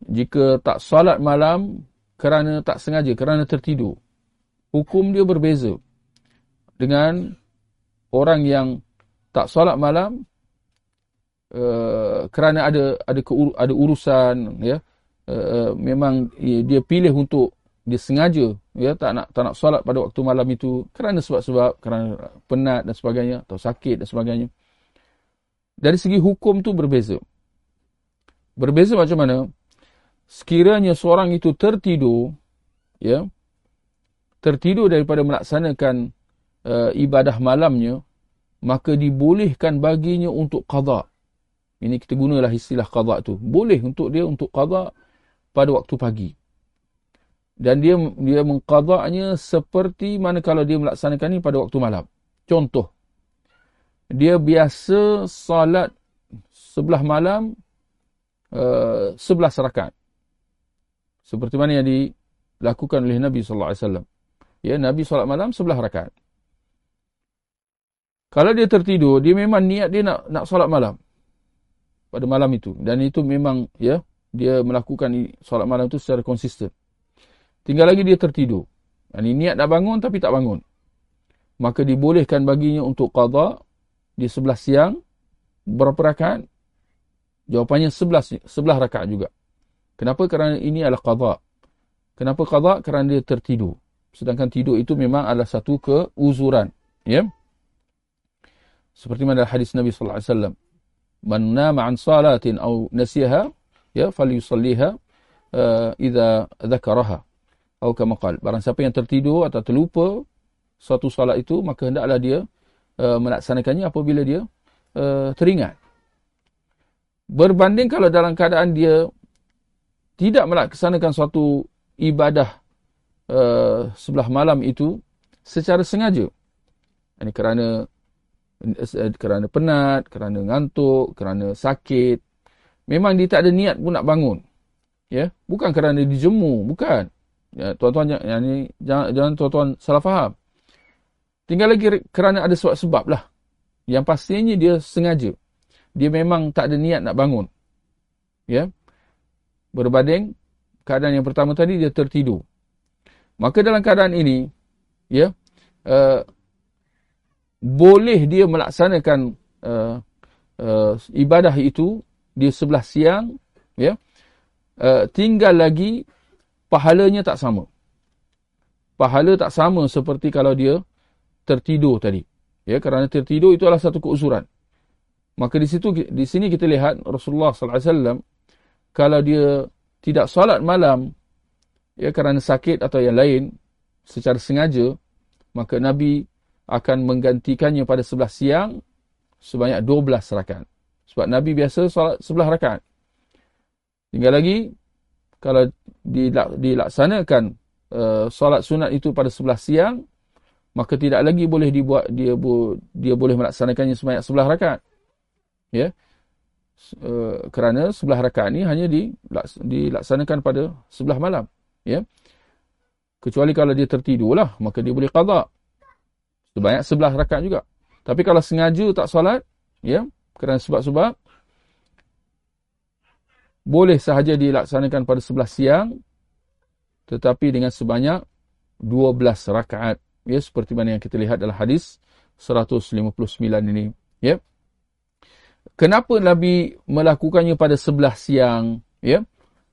Jika tak solat malam kerana tak sengaja, kerana tertidur. Hukum dia berbeza. Dengan orang yang tak solat malam uh, kerana ada ada ke, ada urusan ya uh, memang dia pilih untuk dia sengaja ya tak nak tak nak solat pada waktu malam itu kerana sebab-sebab kerana penat dan sebagainya atau sakit dan sebagainya dari segi hukum tu berbeza Berbeza macam mana? Sekiranya seorang itu tertidur, ya, tertidur daripada melaksanakan uh, ibadah malamnya, maka dibolehkan baginya untuk qada. Ini kita gunalah istilah qada tu. Boleh untuk dia untuk qada pada waktu pagi. Dan dia dia mengqadanya seperti mana kalau dia melaksanakan ini pada waktu malam. Contoh, dia biasa salat sebelah malam uh, sebelas rakaat. Seperti mana yang dilakukan oleh Nabi sallallahu alaihi wasallam. Ya, Nabi solat malam sebelah rakaat. Kalau dia tertidur, dia memang niat dia nak nak solat malam pada malam itu dan itu memang ya, dia melakukan solat malam itu secara konsisten. Tinggal lagi dia tertidur. Ini niat nak bangun tapi tak bangun. Maka dibolehkan baginya untuk qada di sebelah siang berapa rakaat? Jawapannya sebelah, sebelah rakaat juga. Kenapa? Kerana ini adalah qadha. Kenapa qadha? Kerana dia tertidur. Sedangkan tidur itu memang adalah satu keuzuran. Ya? Seperti mana hadis Nabi sallallahu alaihi wasallam, "Man nama an salatin aw nasiha, ya, falyusalliha uh, idza dzakaraha." Atau kama qala, barang siapa yang tertidur atau terlupa suatu solat itu, maka hendaklah dia uh, melaksanakannya apabila dia uh, teringat. Berbanding kalau dalam keadaan dia tidak melaksanakan suatu ibadah uh, sebelah malam itu secara sengaja. Ini kerana uh, kerana penat, kerana ngantuk, kerana sakit. Memang dia tak ada niat pun nak bangun. Ya, bukan kerana dijemu, bukan. Ya, tuan-tuan yang ini jangan jangan tuan-tuan salah faham. Tinggal lagi kerana ada sebab-sebab lah. Yang pastinya dia sengaja dia memang tak ada niat nak bangun. Ya. Berbanding keadaan yang pertama tadi dia tertidur. Maka dalam keadaan ini ya uh, boleh dia melaksanakan uh, uh, ibadah itu di sebelah siang ya. Uh, tinggal lagi pahalanya tak sama. Pahala tak sama seperti kalau dia tertidur tadi. Ya, kerana tertidur itu adalah satu keusuran. Maka di situ di sini kita lihat Rasulullah sallallahu alaihi wasallam kalau dia tidak solat malam ya kerana sakit atau yang lain secara sengaja maka Nabi akan menggantikannya pada sebelah siang sebanyak 12 rakaat. Sebab Nabi biasa solat sebelah rakaat. Tinggal lagi kalau dilaksanakan uh, solat sunat itu pada sebelah siang maka tidak lagi boleh dibuat dia dia boleh melaksanakannya sebanyak sebelah rakaat. Ya. Uh, kerana sebelah rakaat ni hanya dilaksanakan pada sebelah malam. Ya. Kecuali kalau dia tertidurlah maka dia boleh qada sebanyak sebelah rakaat juga. Tapi kalau sengaja tak solat ya kerana sebab-sebab boleh sahaja dilaksanakan pada sebelah siang tetapi dengan sebanyak 12 rakaat ya seperti mana yang kita lihat dalam hadis 159 ini ya kenapa Nabi melakukannya pada sebelah siang? Ya,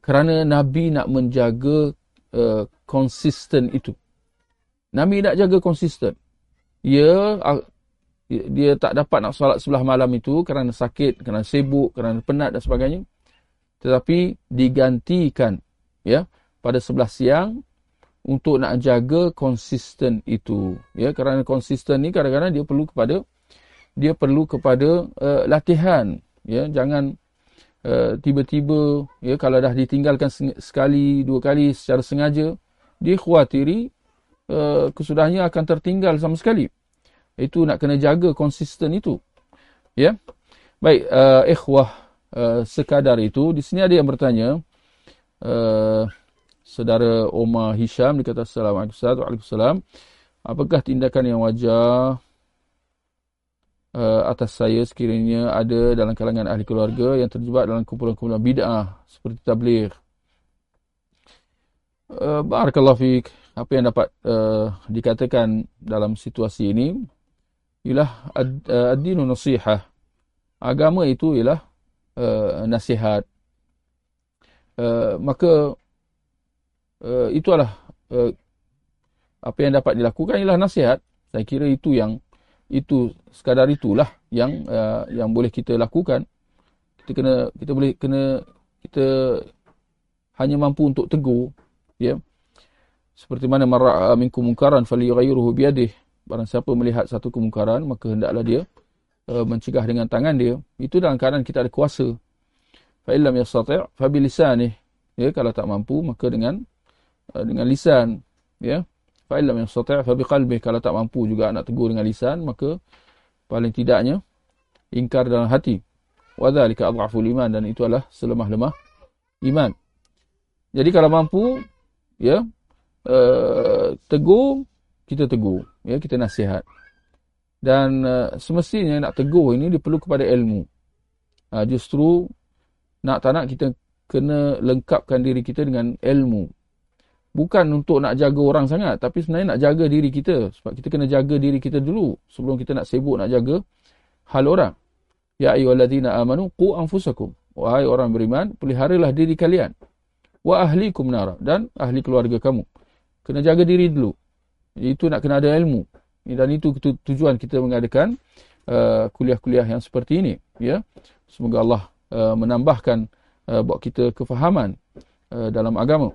kerana Nabi nak menjaga uh, konsisten itu. Nabi nak jaga konsisten. Ya, dia tak dapat nak solat sebelah malam itu kerana sakit, kerana sibuk, kerana penat dan sebagainya. Tetapi digantikan ya pada sebelah siang untuk nak jaga konsisten itu. Ya, kerana konsisten ni kadang-kadang dia perlu kepada dia perlu kepada uh, latihan. Ya, jangan uh, tiba-tiba ya kalau dah ditinggalkan sekali dua kali secara sengaja dia khawatiri uh, kesudahnya akan tertinggal sama sekali. Itu nak kena jaga konsisten itu. Ya. Baik, uh, ikhwah uh, sekadar itu. Di sini ada yang bertanya. Uh, saudara Omar Hisham dia kata Assalamualaikum Waalaikumsalam. Apakah tindakan yang wajar uh, atas saya sekiranya ada dalam kalangan ahli keluarga yang terjebak dalam kumpulan-kumpulan bid'ah seperti tabligh? Uh, Barakallahu fiqh. Apa yang dapat uh, dikatakan dalam situasi ini ialah ad-dinu nasihah. Agama itu ialah uh, nasihat. Uh, maka uh, itulah uh, apa yang dapat dilakukan ialah nasihat. Saya kira itu yang itu sekadar itulah yang uh, yang boleh kita lakukan. Kita kena kita boleh kena kita hanya mampu untuk tegur ya. Seperti mana mar'a minkum munkaran falyughayyirhu biyadihi barang siapa melihat satu kemungkaran maka hendaklah dia uh, mencegah dengan tangan dia itu dalam keadaan kita ada kuasa. Fa illam yastati' fa bi lisanih ya kalau tak mampu maka dengan uh, dengan lisan. Ya fa illam yastati' fa bi qalbi kalau tak mampu juga nak tegur dengan lisan maka paling tidaknya ingkar dalam hati. Wa dzalika adhafu iman dan itu adalah selemah-lemah iman. Jadi kalau mampu ya uh, tegur kita tegur, ya kita nasihat. Dan uh, semestinya nak tegur ini dia perlu kepada ilmu. Uh, justru nak tak nak kita kena lengkapkan diri kita dengan ilmu. Bukan untuk nak jaga orang sangat, tapi sebenarnya nak jaga diri kita. Sebab kita kena jaga diri kita dulu sebelum kita nak sibuk nak jaga hal orang. Ya ayyuhallazina amanu qu anfusakum. Wahai orang beriman, peliharalah diri kalian. Wa ahlikum nara dan ahli keluarga kamu. Kena jaga diri dulu. Itu nak kena ada ilmu. Dan itu tujuan kita mengadakan uh, kuliah-kuliah uh, yang seperti ini. Ya, Semoga Allah uh, menambahkan uh, buat kita kefahaman uh, dalam agama.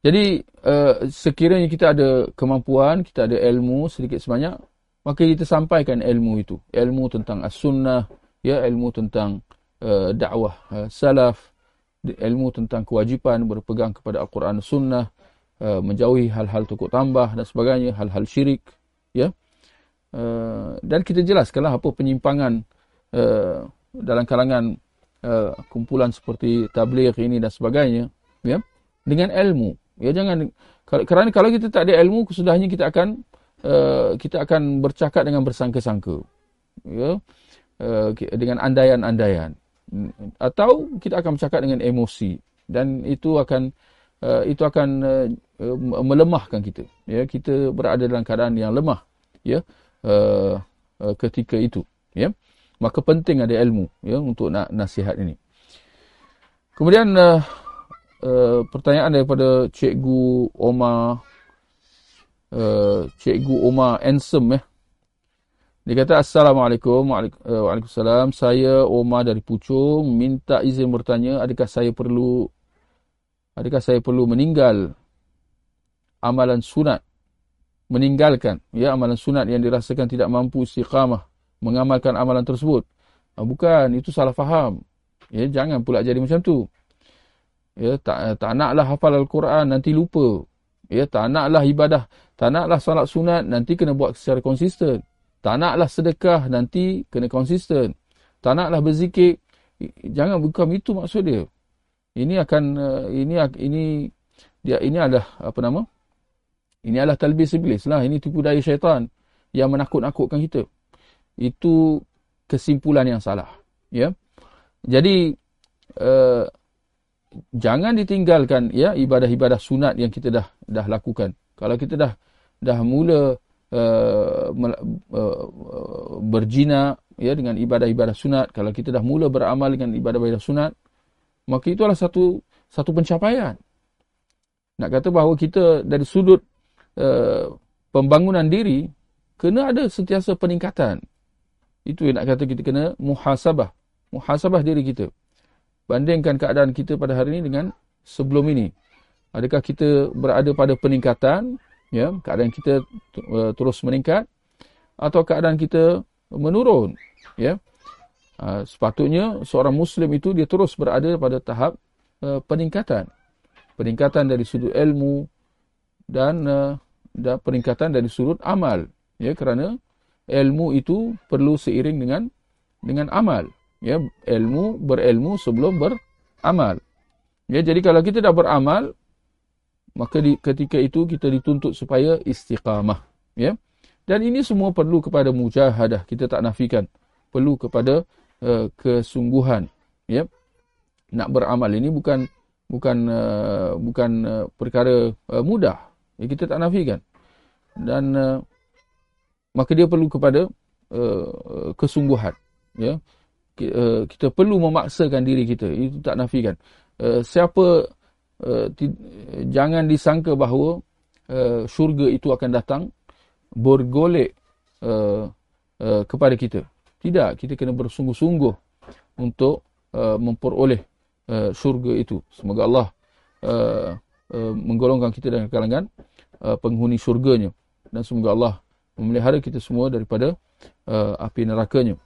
Jadi uh, sekiranya kita ada kemampuan, kita ada ilmu sedikit sebanyak, maka kita sampaikan ilmu itu. Ilmu tentang as-sunnah, ya, ilmu tentang uh, dakwah uh, salaf, ilmu tentang kewajipan berpegang kepada Al-Quran sunnah, Uh, menjauhi hal-hal tukuk tambah dan sebagainya, hal-hal syirik, ya. Uh, dan kita jelaskanlah apa penyimpangan uh, dalam kalangan kumpulan seperti tabligh ini dan sebagainya, ya. Dengan ilmu. Ya jangan kerana kalau kita tak ada ilmu, kesudahnya kita akan uh, kita akan bercakap dengan bersangka-sangka. Ya. Uh, dengan andaian-andaian atau kita akan bercakap dengan emosi dan itu akan uh, itu akan uh, melemahkan kita. Ya kita berada dalam keadaan yang lemah. Ya uh, uh, ketika itu. Ya maka penting ada ilmu ya untuk nak nasihat ini. Kemudian uh, uh, pertanyaan daripada cikgu Omar uh, cikgu Omar Ansem ya. Dia kata Assalamualaikum Waalaikumsalam. Saya Omar dari Puchong Minta izin bertanya Adakah saya perlu adakah saya perlu meninggal amalan sunat. Meninggalkan ya amalan sunat yang dirasakan tidak mampu istiqamah mengamalkan amalan tersebut. Ah, bukan itu salah faham. Ya jangan pula jadi macam tu. Ya tak tak naklah hafal al-Quran nanti lupa. Ya tak naklah ibadah tak naklah solat sunat nanti kena buat secara konsisten. Tak naklah sedekah nanti kena konsisten. Tak naklah berzikir. Jangan bukan itu maksud dia. Ini akan uh, ini ini dia ini adalah apa nama? Ini adalah talbis iblis lah. Ini tipu daya syaitan yang menakut-nakutkan kita. Itu kesimpulan yang salah. Ya. Jadi uh, jangan ditinggalkan ya ibadah-ibadah sunat yang kita dah dah lakukan. Kalau kita dah dah mula uh, uh, berzina ya dengan ibadah-ibadah sunat, kalau kita dah mula beramal dengan ibadah-ibadah sunat, maka itu adalah satu satu pencapaian. Nak kata bahawa kita dari sudut uh, pembangunan diri kena ada sentiasa peningkatan. Itu yang nak kata kita kena muhasabah. Muhasabah diri kita. Bandingkan keadaan kita pada hari ini dengan sebelum ini. Adakah kita berada pada peningkatan, ya, keadaan kita uh, terus meningkat atau keadaan kita menurun, ya. Uh, sepatutnya seorang muslim itu dia terus berada pada tahap uh, peningkatan. Peningkatan dari sudut ilmu dan uh, peningkatan dari sudut amal. Ya kerana ilmu itu perlu seiring dengan dengan amal. Ya ilmu berilmu sebelum beramal. Ya jadi kalau kita dah beramal maka di, ketika itu kita dituntut supaya istiqamah. Ya dan ini semua perlu kepada mujahadah. Kita tak nafikan. Perlu kepada uh, kesungguhan. Ya nak beramal ini bukan bukan uh, bukan uh, perkara uh, mudah Ya, kita tak nafikan. Dan uh, maka dia perlu kepada uh, kesungguhan. Ya. Uh, kita perlu memaksakan diri kita. Itu tak nafikan. Uh, siapa uh, jangan disangka bahawa uh, syurga itu akan datang bergolek uh, uh, kepada kita. Tidak, kita kena bersungguh-sungguh untuk uh, memperoleh uh, syurga itu. Semoga Allah uh, uh, menggolongkan kita dengan kalangan uh, penghuni syurganya dan semoga Allah memelihara kita semua daripada uh, api nerakanya.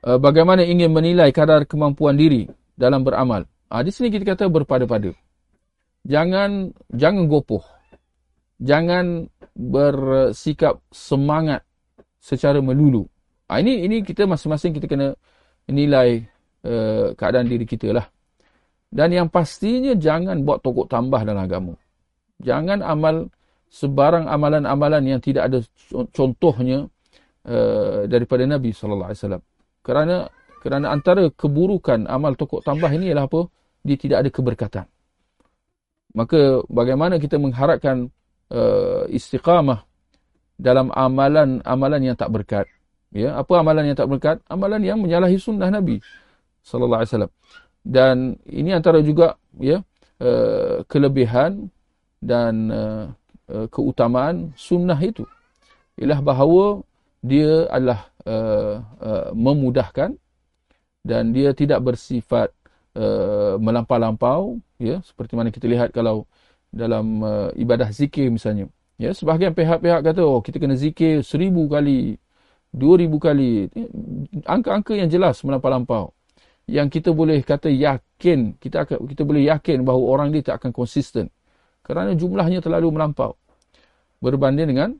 Uh, bagaimana ingin menilai kadar kemampuan diri dalam beramal? Uh, di sini kita kata berpada-pada. Jangan jangan gopoh. Jangan bersikap semangat secara melulu. Uh, ini ini kita masing-masing kita kena nilai uh, keadaan diri kita lah. Dan yang pastinya jangan buat tokok tambah dalam agama jangan amal sebarang amalan-amalan yang tidak ada contohnya uh, daripada Nabi sallallahu alaihi wasallam. Kerana kerana antara keburukan amal tokok tambah ini ialah apa? Dia tidak ada keberkatan. Maka bagaimana kita mengharapkan uh, istiqamah dalam amalan-amalan yang tak berkat? Ya, apa amalan yang tak berkat? Amalan yang menyalahi sunnah Nabi sallallahu alaihi wasallam. Dan ini antara juga ya uh, kelebihan dan uh, uh, keutamaan sunnah itu. Ialah bahawa dia adalah uh, uh, memudahkan dan dia tidak bersifat uh, melampau-lampau ya. Seperti mana kita lihat kalau dalam uh, ibadah zikir misalnya ya. Sebahagian pihak-pihak kata oh kita kena zikir seribu kali dua ribu kali. Angka-angka yang jelas melampau-lampau. Yang kita boleh kata yakin kita kita boleh yakin bahawa orang dia tak akan konsisten kerana jumlahnya terlalu melampau. Berbanding dengan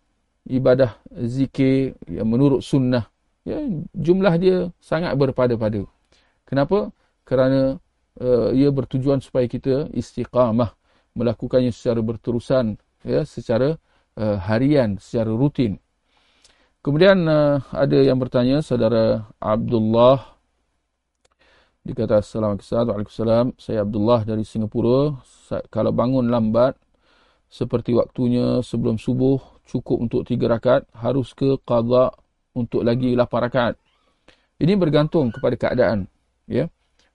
ibadah zikir yang menurut sunnah. Ya jumlah dia sangat berpada-pada. Kenapa? Kerana uh, ia bertujuan supaya kita istiqamah melakukannya secara berterusan ya secara uh, harian secara rutin. Kemudian uh, ada yang bertanya saudara Abdullah dikata Assalamualaikum. Saya Abdullah dari Singapura. Kalau bangun lambat seperti waktunya sebelum subuh cukup untuk tiga rakaat. Harus ke qada untuk lagi lapan rakaat? Ini bergantung kepada keadaan ya.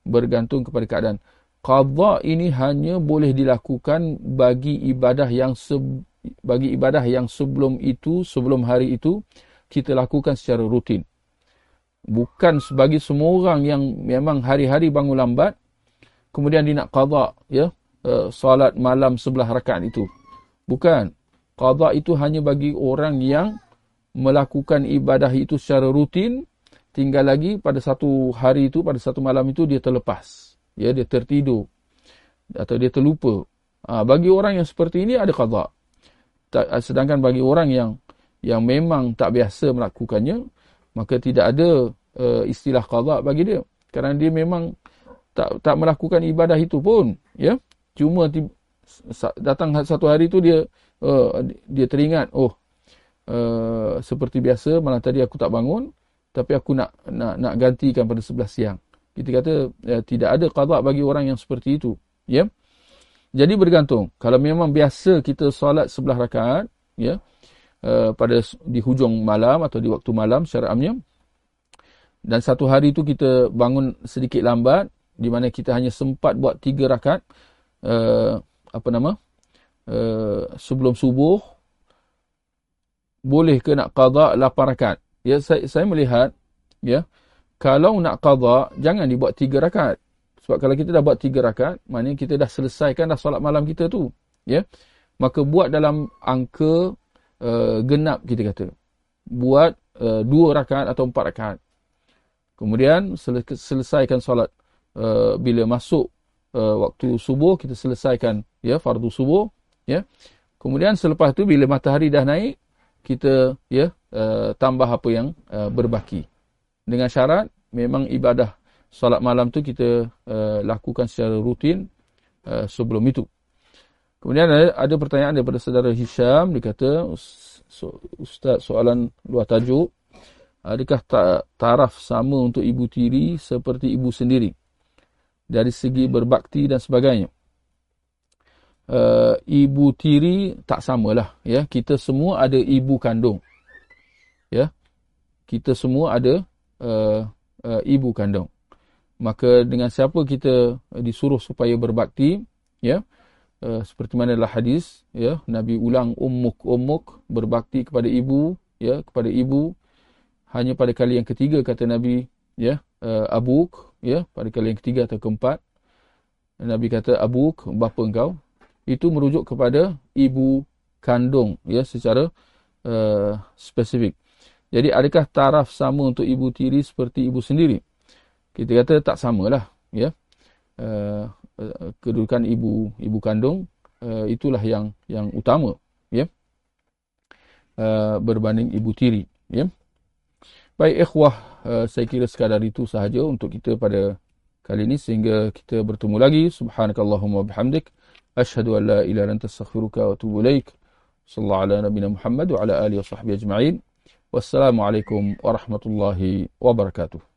Bergantung kepada keadaan. Qada ini hanya boleh dilakukan bagi ibadah yang se bagi ibadah yang sebelum itu sebelum hari itu kita lakukan secara rutin bukan sebagai semua orang yang memang hari-hari bangun lambat kemudian dia nak qada ya uh, solat malam sebelah rakaat itu. Bukan. Qadha itu hanya bagi orang yang melakukan ibadah itu secara rutin, tinggal lagi pada satu hari itu, pada satu malam itu dia terlepas. Ya, dia tertidur. Atau dia terlupa. Ha, bagi orang yang seperti ini ada qadha. Sedangkan bagi orang yang yang memang tak biasa melakukannya, maka tidak ada uh, istilah qadha bagi dia. Kerana dia memang tak tak melakukan ibadah itu pun, ya. Cuma datang satu hari tu dia uh, dia teringat, oh uh, seperti biasa malam tadi aku tak bangun, tapi aku nak nak nak gantikan pada sebelah siang. Kita kata uh, tidak ada qada bagi orang yang seperti itu, ya. Jadi bergantung. Kalau memang biasa kita solat sebelah rakaat, ya. Uh, pada di hujung malam atau di waktu malam secara amnya. Dan satu hari itu kita bangun sedikit lambat di mana kita hanya sempat buat tiga rakaat uh, apa nama uh, sebelum subuh. Boleh ke nak qada 8 rakaat? Ya saya, saya melihat ya kalau nak qada jangan dibuat tiga rakaat. Sebab kalau kita dah buat tiga rakaat maknanya kita dah selesaikan dah solat malam kita tu ya. Maka buat dalam angka uh, genap kita kata. Buat uh, dua rakaat atau empat rakaat. Kemudian selesaikan solat. Uh, bila masuk uh, waktu subuh kita selesaikan ya fardu subuh ya. Kemudian selepas tu bila matahari dah naik kita ya uh, tambah apa yang uh, berbaki. Dengan syarat memang ibadah solat malam tu kita uh, lakukan secara rutin uh, sebelum itu Kemudian ada, ada pertanyaan daripada saudara Hisham. Dia kata, Ustaz soalan luar tajuk. Adakah ta taraf sama untuk ibu tiri seperti ibu sendiri? Dari segi berbakti dan sebagainya. Uh, ibu tiri tak samalah. Ya? Kita semua ada ibu kandung. Ya? Kita semua ada uh, uh, ibu kandung. Maka dengan siapa kita disuruh supaya berbakti, ya, uh, seperti mana adalah hadis ya nabi ulang ummuk ummuk berbakti kepada ibu ya kepada ibu. Hanya pada kali yang ketiga kata nabi ya uh, abuk ya pada kali yang ketiga atau keempat nabi kata abuk bapa engkau. Itu merujuk kepada ibu kandung ya secara uh, spesifik. Jadi adakah taraf sama untuk ibu tiri seperti ibu sendiri? Kita kata tak samalah ya. Uh, Eh, kedudukan ibu ibu kandung uh, itulah yang yang utama ya. Uh, berbanding ibu tiri ya. Baik ikhwah uh, saya kira sekadar itu sahaja untuk kita pada kali ini sehingga kita bertemu lagi. Subhanakallahumma bihamdik. Asyhadu an la ilaha illa astaghfiruka wa atubu ilaik. Sallallahu ala nabiyina muhammad wa ala alihi wa sahbihi ajma'in. Wassalamu alaikum warahmatullahi wabarakatuh